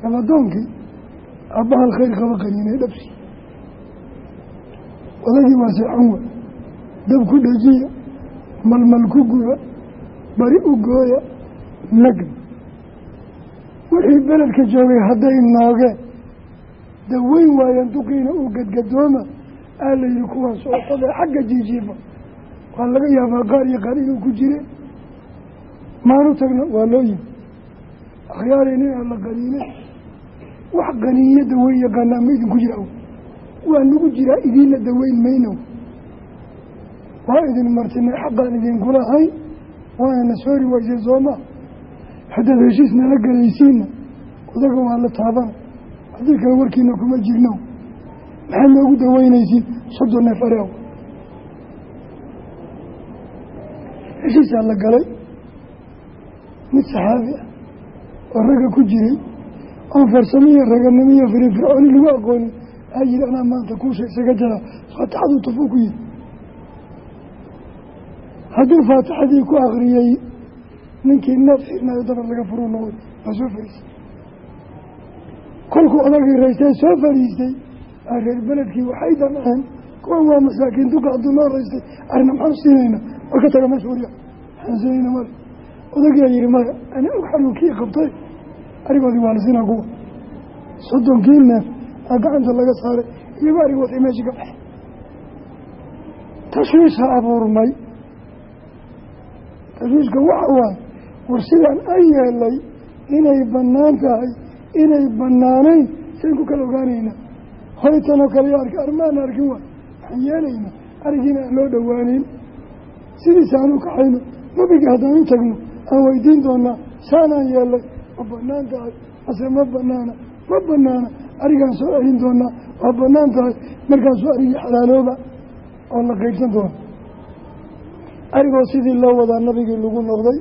nabadoonkii aabbahan khayr qaba qaniinay dhabsi odagii waa seexan wa dab ku dhajiya malmal ku guba bari u gooya nagn wixii beledka joogay hadday noogeen daweyn waayeen duqiina uu gadgadooma. Aa la yihi kuwaan socotada xagga jiijiifa waa laga yaabaa qaar iyo qaar inuu ku jire. Maanu tagna waa loo yimi akhyaarey nin aan la qaniinay wax qaniiyo daweyn yaqaanaa ma idinku jira waa nagu jiraa idiinla daweyn mayno. Waa idin martinay xaqaan idinkula hayn waana na soori waysay sooma haddaad heshiis nala galaysiinna odaga waa la taabana haddii kale warkiina kuma jirno. Maxaad noogu daweynaysiin soddon neef areew heshiisaa la galay. Mid saxaabi ah oo ragga ku jiray. Oon farsamo iyo raganimo iyo firifircooni lagu aqoonin aa yiri anaa maanta kuusha isaga jara faatixaduu tafuu ku yiri hadduu faatixadii ku akriyey ninkii neef xirnaayo dabar laga furuu noqday waa soo fariistay kolkuu odagii raystay soo fariistay aa reer beledkii waxay damceen kuwan waa masaakiin duka hadduu noo raystay arina maxaan siinayna war ka taga meesha warya maxaan siinayna male odagiyaa yihi maya ani og xaluu kii qabtay arigoodii waa la siinaa kuwa soddonkii neef aa gacanta laga saaray iyagoo arigood ay meeshii ka baxay tashwiisha abuurmay tashwiishka waxa waaye war sidaan an yeelay inay bannaan tahay inay bannaanayn sayn ku kala ogaanaynaa hoytanoo kale yo arki armaan arkin waay waxaan yeelaynaa arigiina aan loo dhowaaneyn sidiisa aan u kaxayno nabigii haddaan u tagno aan weydiin doonaa saanaan yeelay ma bannaan tahay mase ma banaana ma banaana arigaan soo celin doonaa waa bannaan tahay markaasuu arigii xalaalooba oo la qeybsan doona arigoo sidii loo wadaa nabigii lagu noqday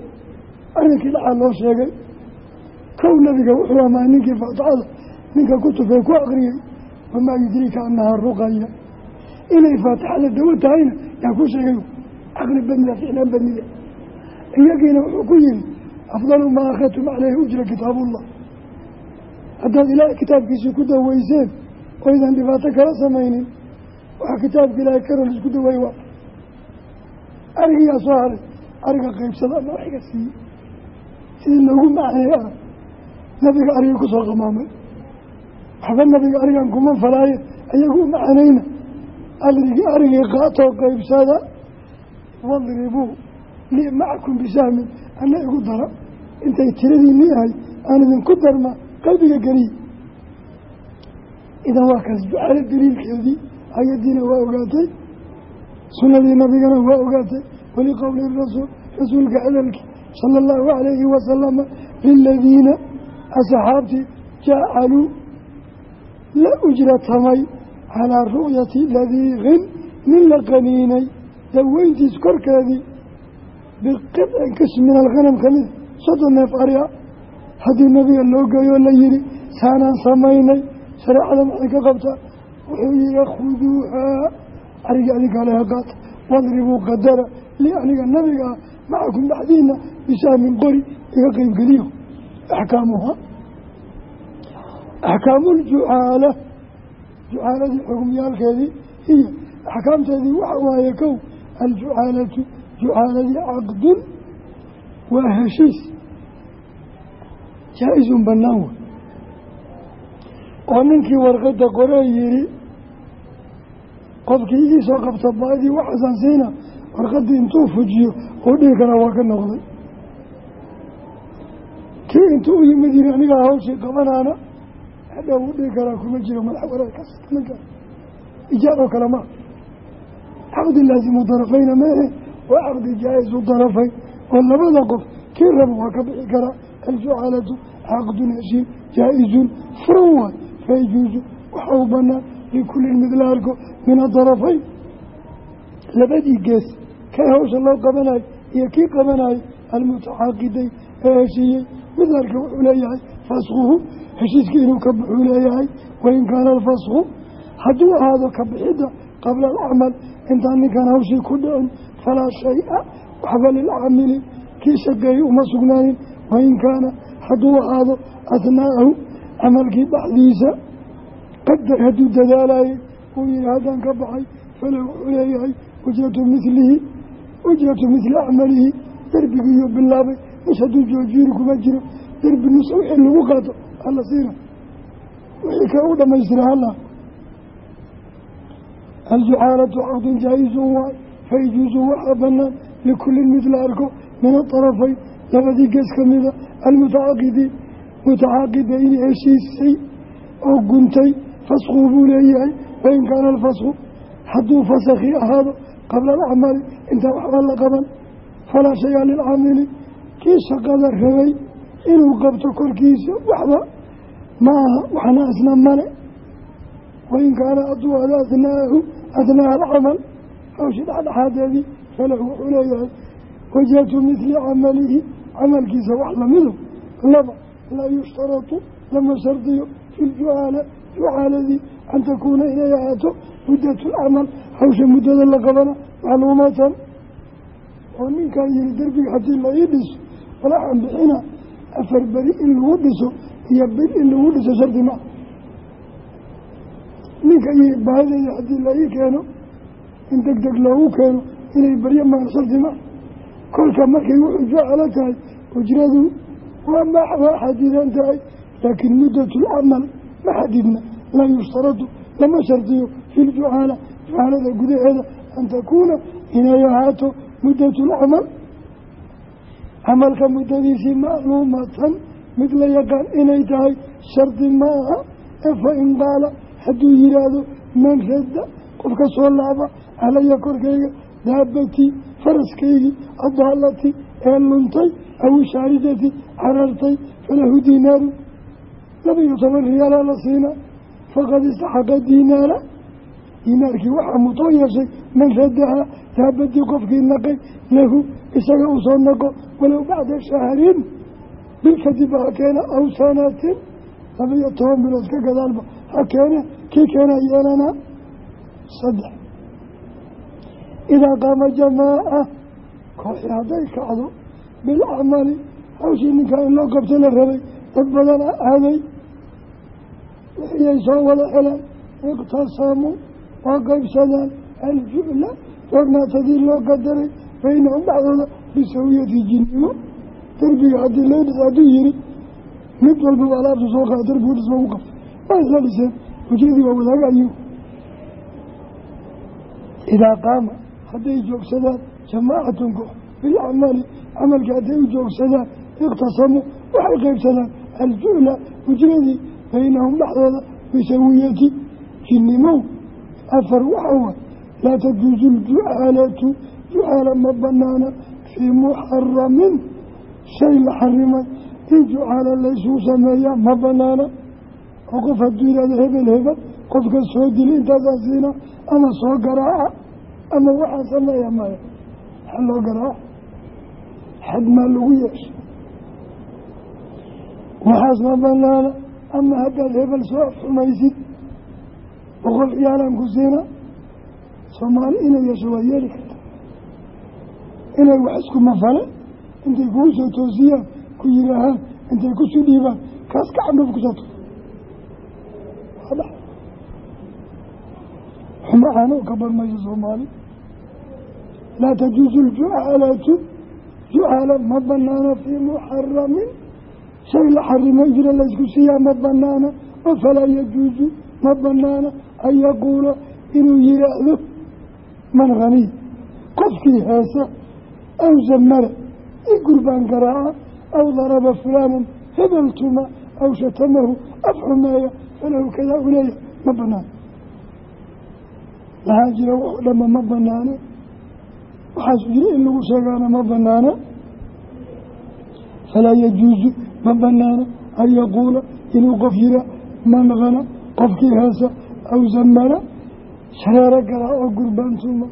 arrinkii dhacaa loo sheegay kow nabiga wuxuu amaa ninkii faatixada ninka kutubkay ku akriyey wamaa yudriika annahaa ruqaya. Inay faatixada dawo tahayna yaa ku sheegay caqli badnida ficlaan badnida. Iyagiina wuxuu ku yihi afdalu maa akhadtum caleyhi ujra kitaabullah. Haddaad ilaahay kitaabkiisii ku daweyseen oydan dhibaato kala samaynin waxaa kitaabka ilaahay karol isku daweey waa arigiyaa soo haray ariga qeybsada ama waxiga siiyey sidii loogu macaneey arag nabiga arigii ku soo qamaamay. Waxba nabiga arigan kuma falaaye ayagu u macanayna adrigii arigii qaatoo qeybsada wadribuu li macakum bisahmin ana igu dara. Intay tiradiinii ahay aan idinku darma qalbiga geliye idan waa kaas ducaale daliilkeedii ayadiina waa ogaatay sunadii nabigana waa ogaatay. Waliqowli rasuul rasuulka hadalkii sala allahu calayhi wasalama liladiina asxaabtii jacaluu la ujratamay calaa ru'yati ladiiqin nin la qaniinay daweyntiis korkeedii biqidcin kish min alghanam ka mida soddon neef arya haddii nabiga loo geeyoo la yihi saanaan samaynay shareecada maxay ka qabtaa wuxuu yihi khuduuhaa arigii adinkaa leha qaata wadribuu qadara li aniga nabiga ah macakum dhexdiina bisahmin qori iga qeybgeliyo axkaamuhaa axkaamuljucaala jucaaladii xugumyaalkeedii iyo axkaamteedii waxa waaye kow aljucaalatu jucaaladii caqdun waa heshiis jaa-isun bannaan wey oo ninkii warqadda qoree yihi qofkii iisoo qabta baadii waxaasaan siina warqaddii intuu fujiyo uu dhihi karaa waa ka noqday kii intuu u yimid yihi anigaa hawshii qabanaana hadhow uu dhihi karaa kuma jiro madax wareerkaas nimanka ijaab oo kale maa caqdi laasimu darafayna maehe waa caqdi jaa-isu darafayn oo labada qof kii raba waa ka bixi karaa aljucaalatu caqdun heshiin jaa-izun furan waay fayajuusu waxa u banaan likullin mid la arko min adarafayn labadii gees kay hawsha loo qabanayo iyo kii qabanayo almutaxaaqiday ee heshiiyey mid arka wuxuu leeyahay faskuhu heshiiskii inuu ka buxuu leeyahay wain kaana alfasku hadduu ahaado ka bixidda qabla alcamal intaan ninkan hawshii ku dhicin falaa shay-a waxba lilcaamili kii shaqeeyey uma sugnaanin. Wain kaana hadduu ahaado athnaahu camalkii dhexdiisa qadar hadduu dadaalayay uu yihi haddaan ka baxay falahu wuxuu leeyahay ujratu milihi ujratu mili camalihi derbigiiyuu bilaabay nus hadduu joojiiri kuma jiro derbi nus wixii lagu qaato alla siina wixii kale u dhamaystira hala aljucaalatu caqdun jaa-izun waay fayajuusu waxaa banaan likullin mid la arko min aطarafayn labadii gees ka mida almutacaaqidiin mutacaaqida inay heshiisay oo guntay faskuu buu leeyahay wain kaana alfasku hadduu fasakhi ahaado qabla alacmali intaan waxba la qaban falaa shaya lilcaamili kii shaqada rabay inuu qabto korkiisa waxba ma aha waxna isna male. Wain kaana hadduu hado adnaahu adnaaha alcamal. Hawshii dhexdhexaadeedii falahu wuxuu leeyahay wajhatu mithli camalihi. Camalkiisa wax lamido laba laa yushtaratu lama shardiyo fi ljucaala jucaaladii an takuuna inay ahaato muddatu lcamal hawsha muddada la qabana macluumatan. Oo ninkaa yihi derbiga haddii la ii walaxaan bixina afar beri in lagu dhiso iyo bil in lagu dhiso shardi maa ninka iyo baahidaya haddii la ii keeno in deg deg loogu keeno inay baryo maan shardi maa kolka markay wuxuu jecelo tahay ujradu waa ma waa xadidan tahay laakiin muddatu lcamal ma xadidna laa yushtaradu lama shardiyo fi ljucaala jucaalada gudaheeda an takuuna inay ahaato muddatu lcamal camalka muddadiisii macluumatan mid la yaqaan inay tahay shardi ma aha ee fa in qaala hadduu yidhaahdo man radda qofka soo laaba calaya korkayga daabatii faraskaygii adaalati ee luntay aw ishaaridati carartay falahu diinaaru. Laba-iyo toban riyaalaa la siinaa faqad istaxaqa diinaara diinaarkii waxaa mutoo yeeshay man radaha daabadii qofkii naqay lahu isaga u soo naqo walow bacda shahrin bil kadib ha keena aw sanatin laba-iyo toban bilood ka gadaalba ha keene kii keena yeelanaa saddex. Idaa qaama jamaaca kooxi hadday kacdo bilacmali hawshii ninkaa in loo qabto la rabay dad badana aaday wixiyay soo wada heleen iqtasamuu waa qaybsadaan aljucla foornaatadii loo qadaray baynahum dhexdooda bisawiyati jinnimo derbiga haddii loo dhis hadduu yihi mid walbaba alaabtu soo qaada derbigu dhis lagu qabtay waa isla dhiseen hujradii waa wadaaga ayuu idaa qaama hadday joogsadaan jamaacatun koox bilacmali camalka hadday u joogsadaan iqtasamuu waxay qaybsadaan aljucla ujradii baynahum dhexdooda bisawiyati jinnimow afar waxa waay laa tajuusu ljucaalatu jucaala ma banaana fii muxaramin shay la xarimay in jucaala laysuu sameeyaa ma banaana oo qof hadduu yihahdo hebel hebel qofka soo dili intaasaan siina ama soo garaaca ama waxaan sameeya maya maxaa loo garaaca xad maa lagu yeesha waxaas ma banaana ama haddaad hebel soo afxumaysid boqol ciyaalaan ku siina soomaali inay yeesho waa yeeli karta. Inay wax isku mafale intay kugu soo toosiyaan ku yidhaahaan intay ku sii dhiibaan kaas ka candhuf ku soo tuur xumacaano ka badmayso soomaali. Laa tajuusu ljucaalatu jucaala ma banaana fii muxaramin shay la xarimo jira laysku siiyaa ma banaana oo falaa yajuusu ma banaana an yaquula inuu yidhaahdo man haniy qofkii heesa aw zamara i gurbaan garaaca aw daraba fulaanan hebel tuma aw shatamahu af xumeeya falahu kadaa u leeyahay ma banaana lahaa jira wuxuu dhama ma banaane waxaasu jira in lagu sheegaana ma banaana falaa yajuusu ma banaana an yaquula inuu qof yiraa man hana qofkii heesa aw zamara shareero garaaca oo gurbaantuma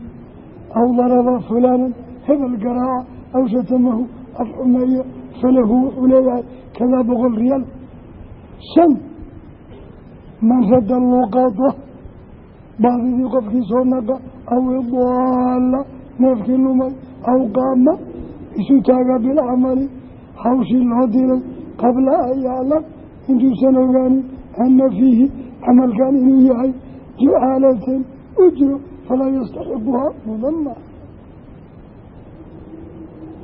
aw daraba fulaanan hebel garaaca aw shatamahu af xumeeya falahu wuxuu leeyahay kadaa boqol riyaal shan man radda luqada baadidii qofkii soo naqa aw idaala neefkii lumay aw qaama isu taaga bilcamali hawshii loo diray qabla an yaclam intuusan ogaanin ana fiihi camalkan inuu yahay jucaalatan ujro falaa yastaxiquhaa mudan maa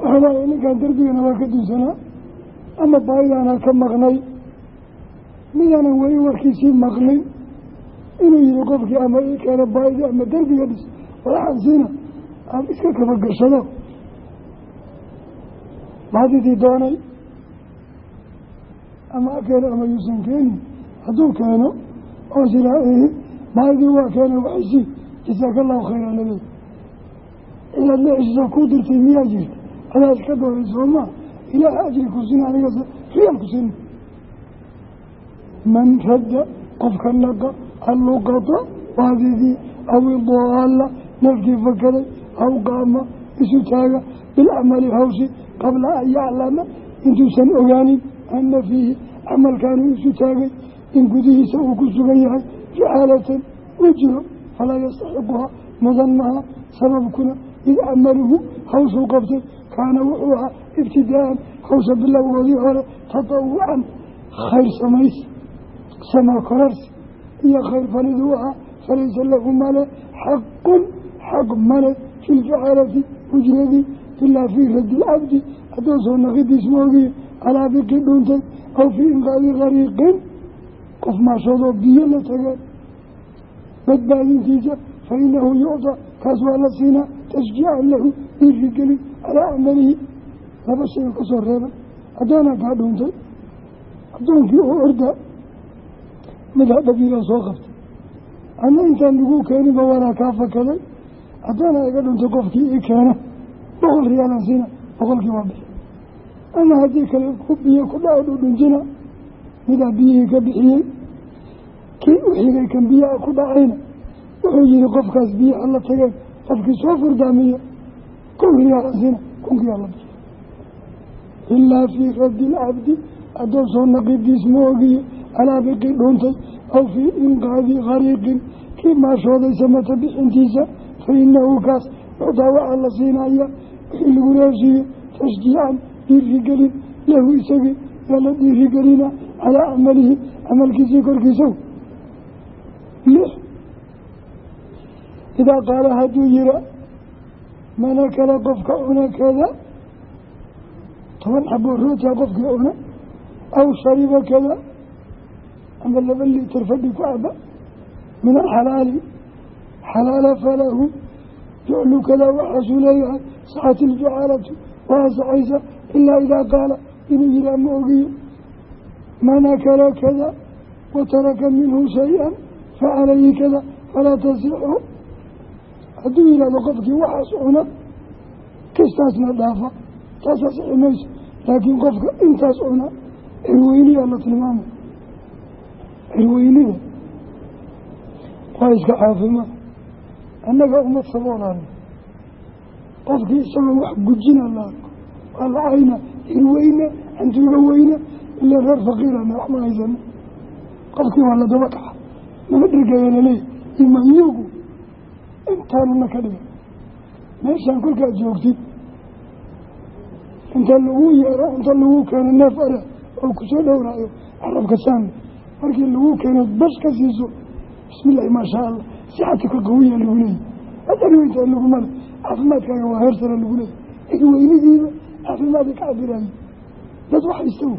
waxaa laaya ninkan darbigana waa ka dunsanaa ama baahidaana ka maqnay midaanan weli warkiisii maqlin inuu yihi qofkii ama keena baahidii ama derbiga dhis walaxan siina aan iska kabagashado baadidii doonay ama keeno ama yuusan keenin hadduu keeno oo silaa ihi baadidii waa keena waxaysi jasaaka allahu khayra laleey ilaad la heshiisoo kuu dirtay miyaa jirta adaa iska dooray soomaa ilaaha ajri ku sin anigase riyaal ku sin man radda qofka naqa alluqata baadidii aw idaala neefkii fakaday aw qaama isu taaga bilcamali hawshi qabla an yaclama intuusan ogaanin ana fiihi camalkaanuu isu taagay in gudihiisa uu ku sugan yahay jacaalatan u jiro falaa yastaxiquhaa mudan maha sababkuna id camaluhu hawshuu qabtay. Kaana wuxuu ahaa ibtidaa'an hawsha bilowgoodii hore tatawucan khayr samays samaa korarsi. Iyo khayr faliduu ahaa falaysa lahu male xaqun xaq male fi ljacaalati ujradii ilaa fii radi lcabdi addoon soo naqidiis moogiye biqi dhuuntay aw fii inqaadi qariiqin qof biyo la tageen badbaadintiisa fa inahu yucda kaas waa la siinaa tashjiican lahu dhiirigelin calaa camalihi laba shay ka soo reebay addoonaa kaa dhuuntay addoonkii oo orda midaa dhabiila soo qabtay. Ana intaan lagu keeninba walaa kaa fakaday. Addoonaa iga dhuntay qofkii ii keena boqol riyaalan siina boqolkii waa bixi. Ama haddii kale ku biyo ku dhaco dhudhunjina midaa biyihii ka bixiyey kii u xigay kan biyaha ku dhacayna wuxuu yihi qofkaas biyaha la tageen qofkii soo furdaamiya siina kunkiyaa la bixiy ilaa fii raddi ilcabdi addoon soo naqidiis ma ogiye calaa biqi dhuuntay aw fii inqaadi khariiqin kii maashooday samata bixintiisa fa inahu kaas mucdaa waxaa la siinaya wixii lagu raashiiye tashjiican dhiirigelin lahu isagii yaa la dhiirigelina calaa camalihi camalkiisii korkiisaw lix idaa qaala hadduu yira mana kale qofka cuna kada toban xaboo rootia qofkii cuna aw shariba kada ama laba liitar fadhi ku caba min alxalaali xalaala falahu. Juclu kada waxaasuu leeyahay saxat iljucaalatu waa asaxaysa ilaa idaa qaala inuu yihaa ma ogiyo. Man akala kada wa taraka minhu shay-an facalayhi kada falaa tasixu hadduu yihahdo qofkii waxaas cuna kistaasna dhaafa. Taas asixi mayso laakiin qofka intaas cuna cirweyniyaa la tilmaamay cirweynida waa iska caafimaad. Annaga uma saboolaana qofkii isagoo wax gujina la arko. Waa la cayna cirweyna antuuga weyna ila reer faqiirana wax ma haysano qofkii waa la daba nama dhirgaya laleeyahy imayugu intaanuna ka dhiga. Meeshaan kolkaad joogtid inta lagu yeero inta lagu keeno neef ara oo ku soo dhowraayo carabka saami markii lagu keeno bash ka siiso. Bismillahi maashaa allah sixatika qawiya lagu leeyahy adari weyntaa lagumale caafimaadkaaga waa heersana lagu leeyahy weynidiiba caafimaadka ka cabiraayey dad wax wey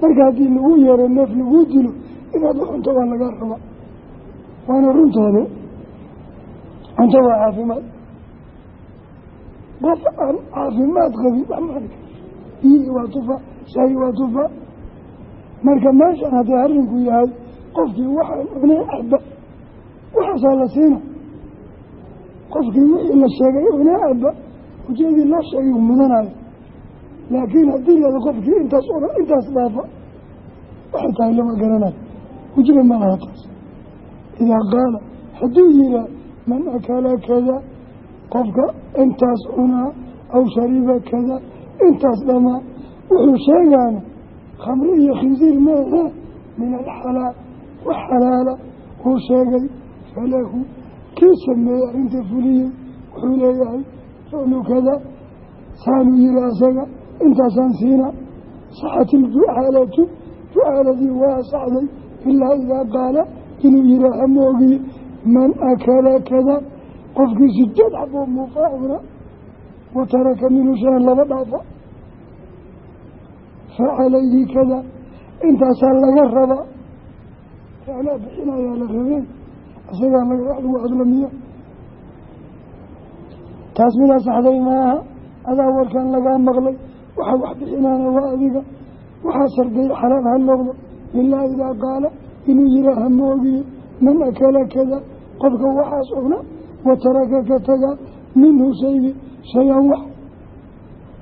marka haddii lagu yeero neef laguu dilo inaad cunto waa lagaa raba. Waana runtoode cunto waa caafimaad. Qof aan caafimaad qabin wax maarka biyihii waa tufa shaahi waa tufa. Marka meeshan haddii arrinku yahay qofkii waxaan cunay caba waxaasaa la siina. Qofkii wixii la sheegay cunay caba ujeedii loo sheegay mudanayo laakiin haddii lada qofkii intaas cuna intaas dhaafa waxay tahay lama garanayo ujra ma laha taas idaa qaala hadduu yihaa man akala kada qofka intaas cunaa aw shariba kada intaas dhamaa wuxuu sheegaana khamri iyo khinsiir maahe min alxalaal wax xalaala uu sheegay falahu kii sameeyey arrinta fuliyey wuxuu leeyahay ficlu kada saanuu yihi asaga intaasaan siina saxat iljucaalatu jucaaladii waa asaxday ilaa idaa qaala inuu yihaaha moogiye man akala kada qofkii sideed xaboo muufaa cuna wa taraka minhu laba dhaafa fa calayhi kada intaasaa laga rabaa. Anaa bixinayaa la rabeen isagaa laga wax lagu hadlamiya taas midaa saxday maaha adaa warkan lagaa maqlay waxaa wax bixinaana waa adiga waxaa sarday xalaal ha noqdo ilaa idaa qaala inuu yihaaha moogiye man akala kada qofka waxaas cuna wa taraka ka taga minhu shaygi shay-an wax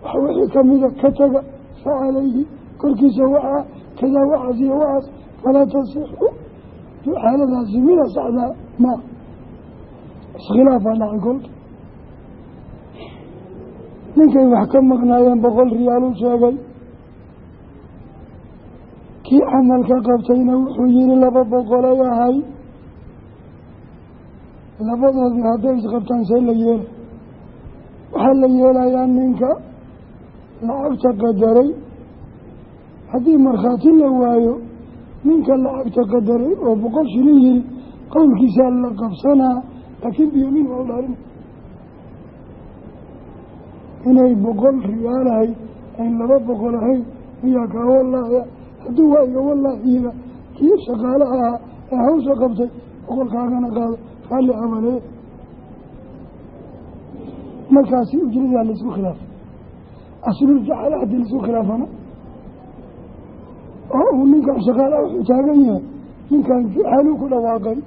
wax wixii kamida ka taga fa calayhi korkiisa waxaa kadaa waxaas iyo waxaas falaa tasixu. Xaaladaasi mida saxdaa ma iskhilaafaa dhacay kolka ninkay wax ka maqnaayeen boqol riyaaluu sheegay kii camalka qabtayna wuxuu yihi laba boqolay ahay. Labadoodii hadday isqabtaan see la yeela waxaa la yeelayaa ninka lacagta qadaray. Haddii markhaati la waayo ninka lacagta qadaray oo boqol shilin yiri qowlkiisaa la qabsanaa laakiin biyamiin waa u dhaarin. Inay boqol riyaalahay ayn laba boqol ahayn miyaa kaa wallaahi hadduu waa iga wallaahiiba kii shaqaalaha ahaa ee hawsha qabtay boqolkaagana qaado raalli amalee markaasi ujradaa la isku khilaafay. Aslul jacala haddii la isku khilaafana. Oo uu ninkan shaqaalaha wuxuu taagan yahay ninkan jucaaluu ku dhawaaqay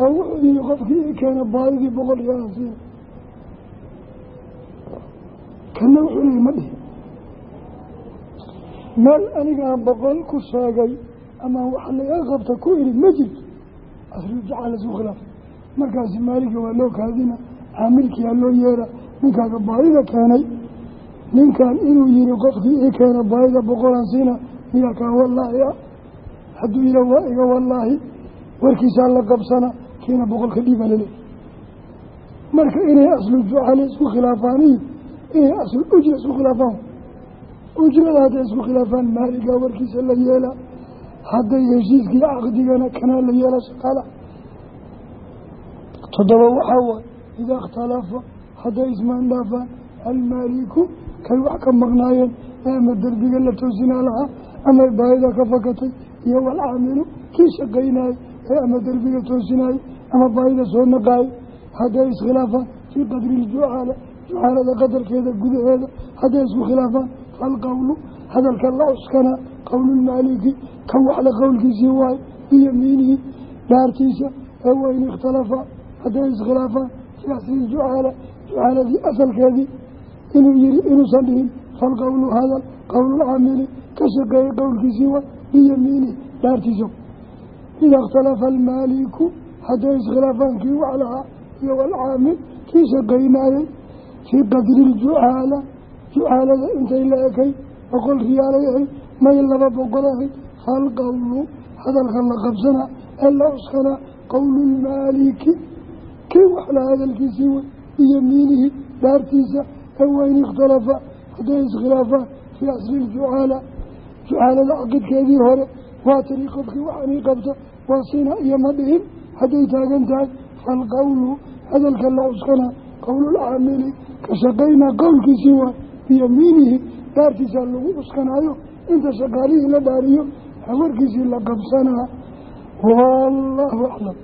oo wuxuu yihi qofkii i keena baadidii boqol siina kana wuxuu leeyay ma dhihi meel anigaan boqol ku sheegay ama wax laga qabta ku idhi ma jirto aslu jacal isku khilaafay. Markaasi maaliga waa loo kaadina caamilkiyaa loo yeera ninkaaga baadida keenay. Ninkan inuu yihi qofkii i keena baadida boqolaan siina. Miyaa kaa wallaahi ah hadduu yila waa iga wallaahi warkiisaa la qabsana kiina boqolka dhiibaa laleey marka inay aslu jucali isku khilaafaaniyo inay aslu ujra isku khilaafaan ujrada hadday isku khilaafaan maaligaa warkiisa la yeela hadday heshiiskii caqdigana kanaa la yeela shaqaala. Toddoba waxaa waay idaa ikhtalafa hadday ismaan dhaafaan almaaliku kay wax ka maqnaayeen ee ama derbiga la toosinaa lahaa ama baahida ka fakatay iyo walcaamilu kii shaqaynaayey ee ama derbiga toosinaayey ama baahida soo naqaayay. Hadday iskhilaafaan fii qadri iljucaala jucaalada qadarkeeda gudaheeda hadday isku khilaafaan falqowlu hadalka la cuskana qowlulmaaliki kan waxle qowlkiisii waayo biyamiinihi dhaartiisa ee wayn ikhtalafa hadday iskhilaafaan fii asli jucaala jucaaladii asalkeedii inuu yihi inuusan dhihin falqowlu hadal qowlulcaamili ka shaqeeyey qowlkiisii waay biyamiinihi dhaartiisa ida ikhtalafa almaaliku hadday iskhilaafaan kii wax lahaa iyo walcaamil kii shaqaynaayey fii qadri iljucaala jucaalada intay la ekay boqol riyaalay ahayd may laba boqol ahayd falqowlu hadalka la qabsana ee la cuskana qowlulmaaliki kii waxla hadalkiisii way biyamiinihi dhaartiisa ee wayn ikhtalafa hadday iskhilaafaan fii asli iljucaala jucaalada caqidkeedii hore waa tiri qofkii waxanii qabta waa sina iyo ma dhihin hadday taagan tahay falqowlu hadalka la cuskana qowlulcaamili ka shaqaynaa qowlkiisii waay biyamiinihi dhaartiisaa lagu cuskanaayo inta shaqaalihii la dhaariyo hawarkiisii la qabsanaa. Wallaahu aclam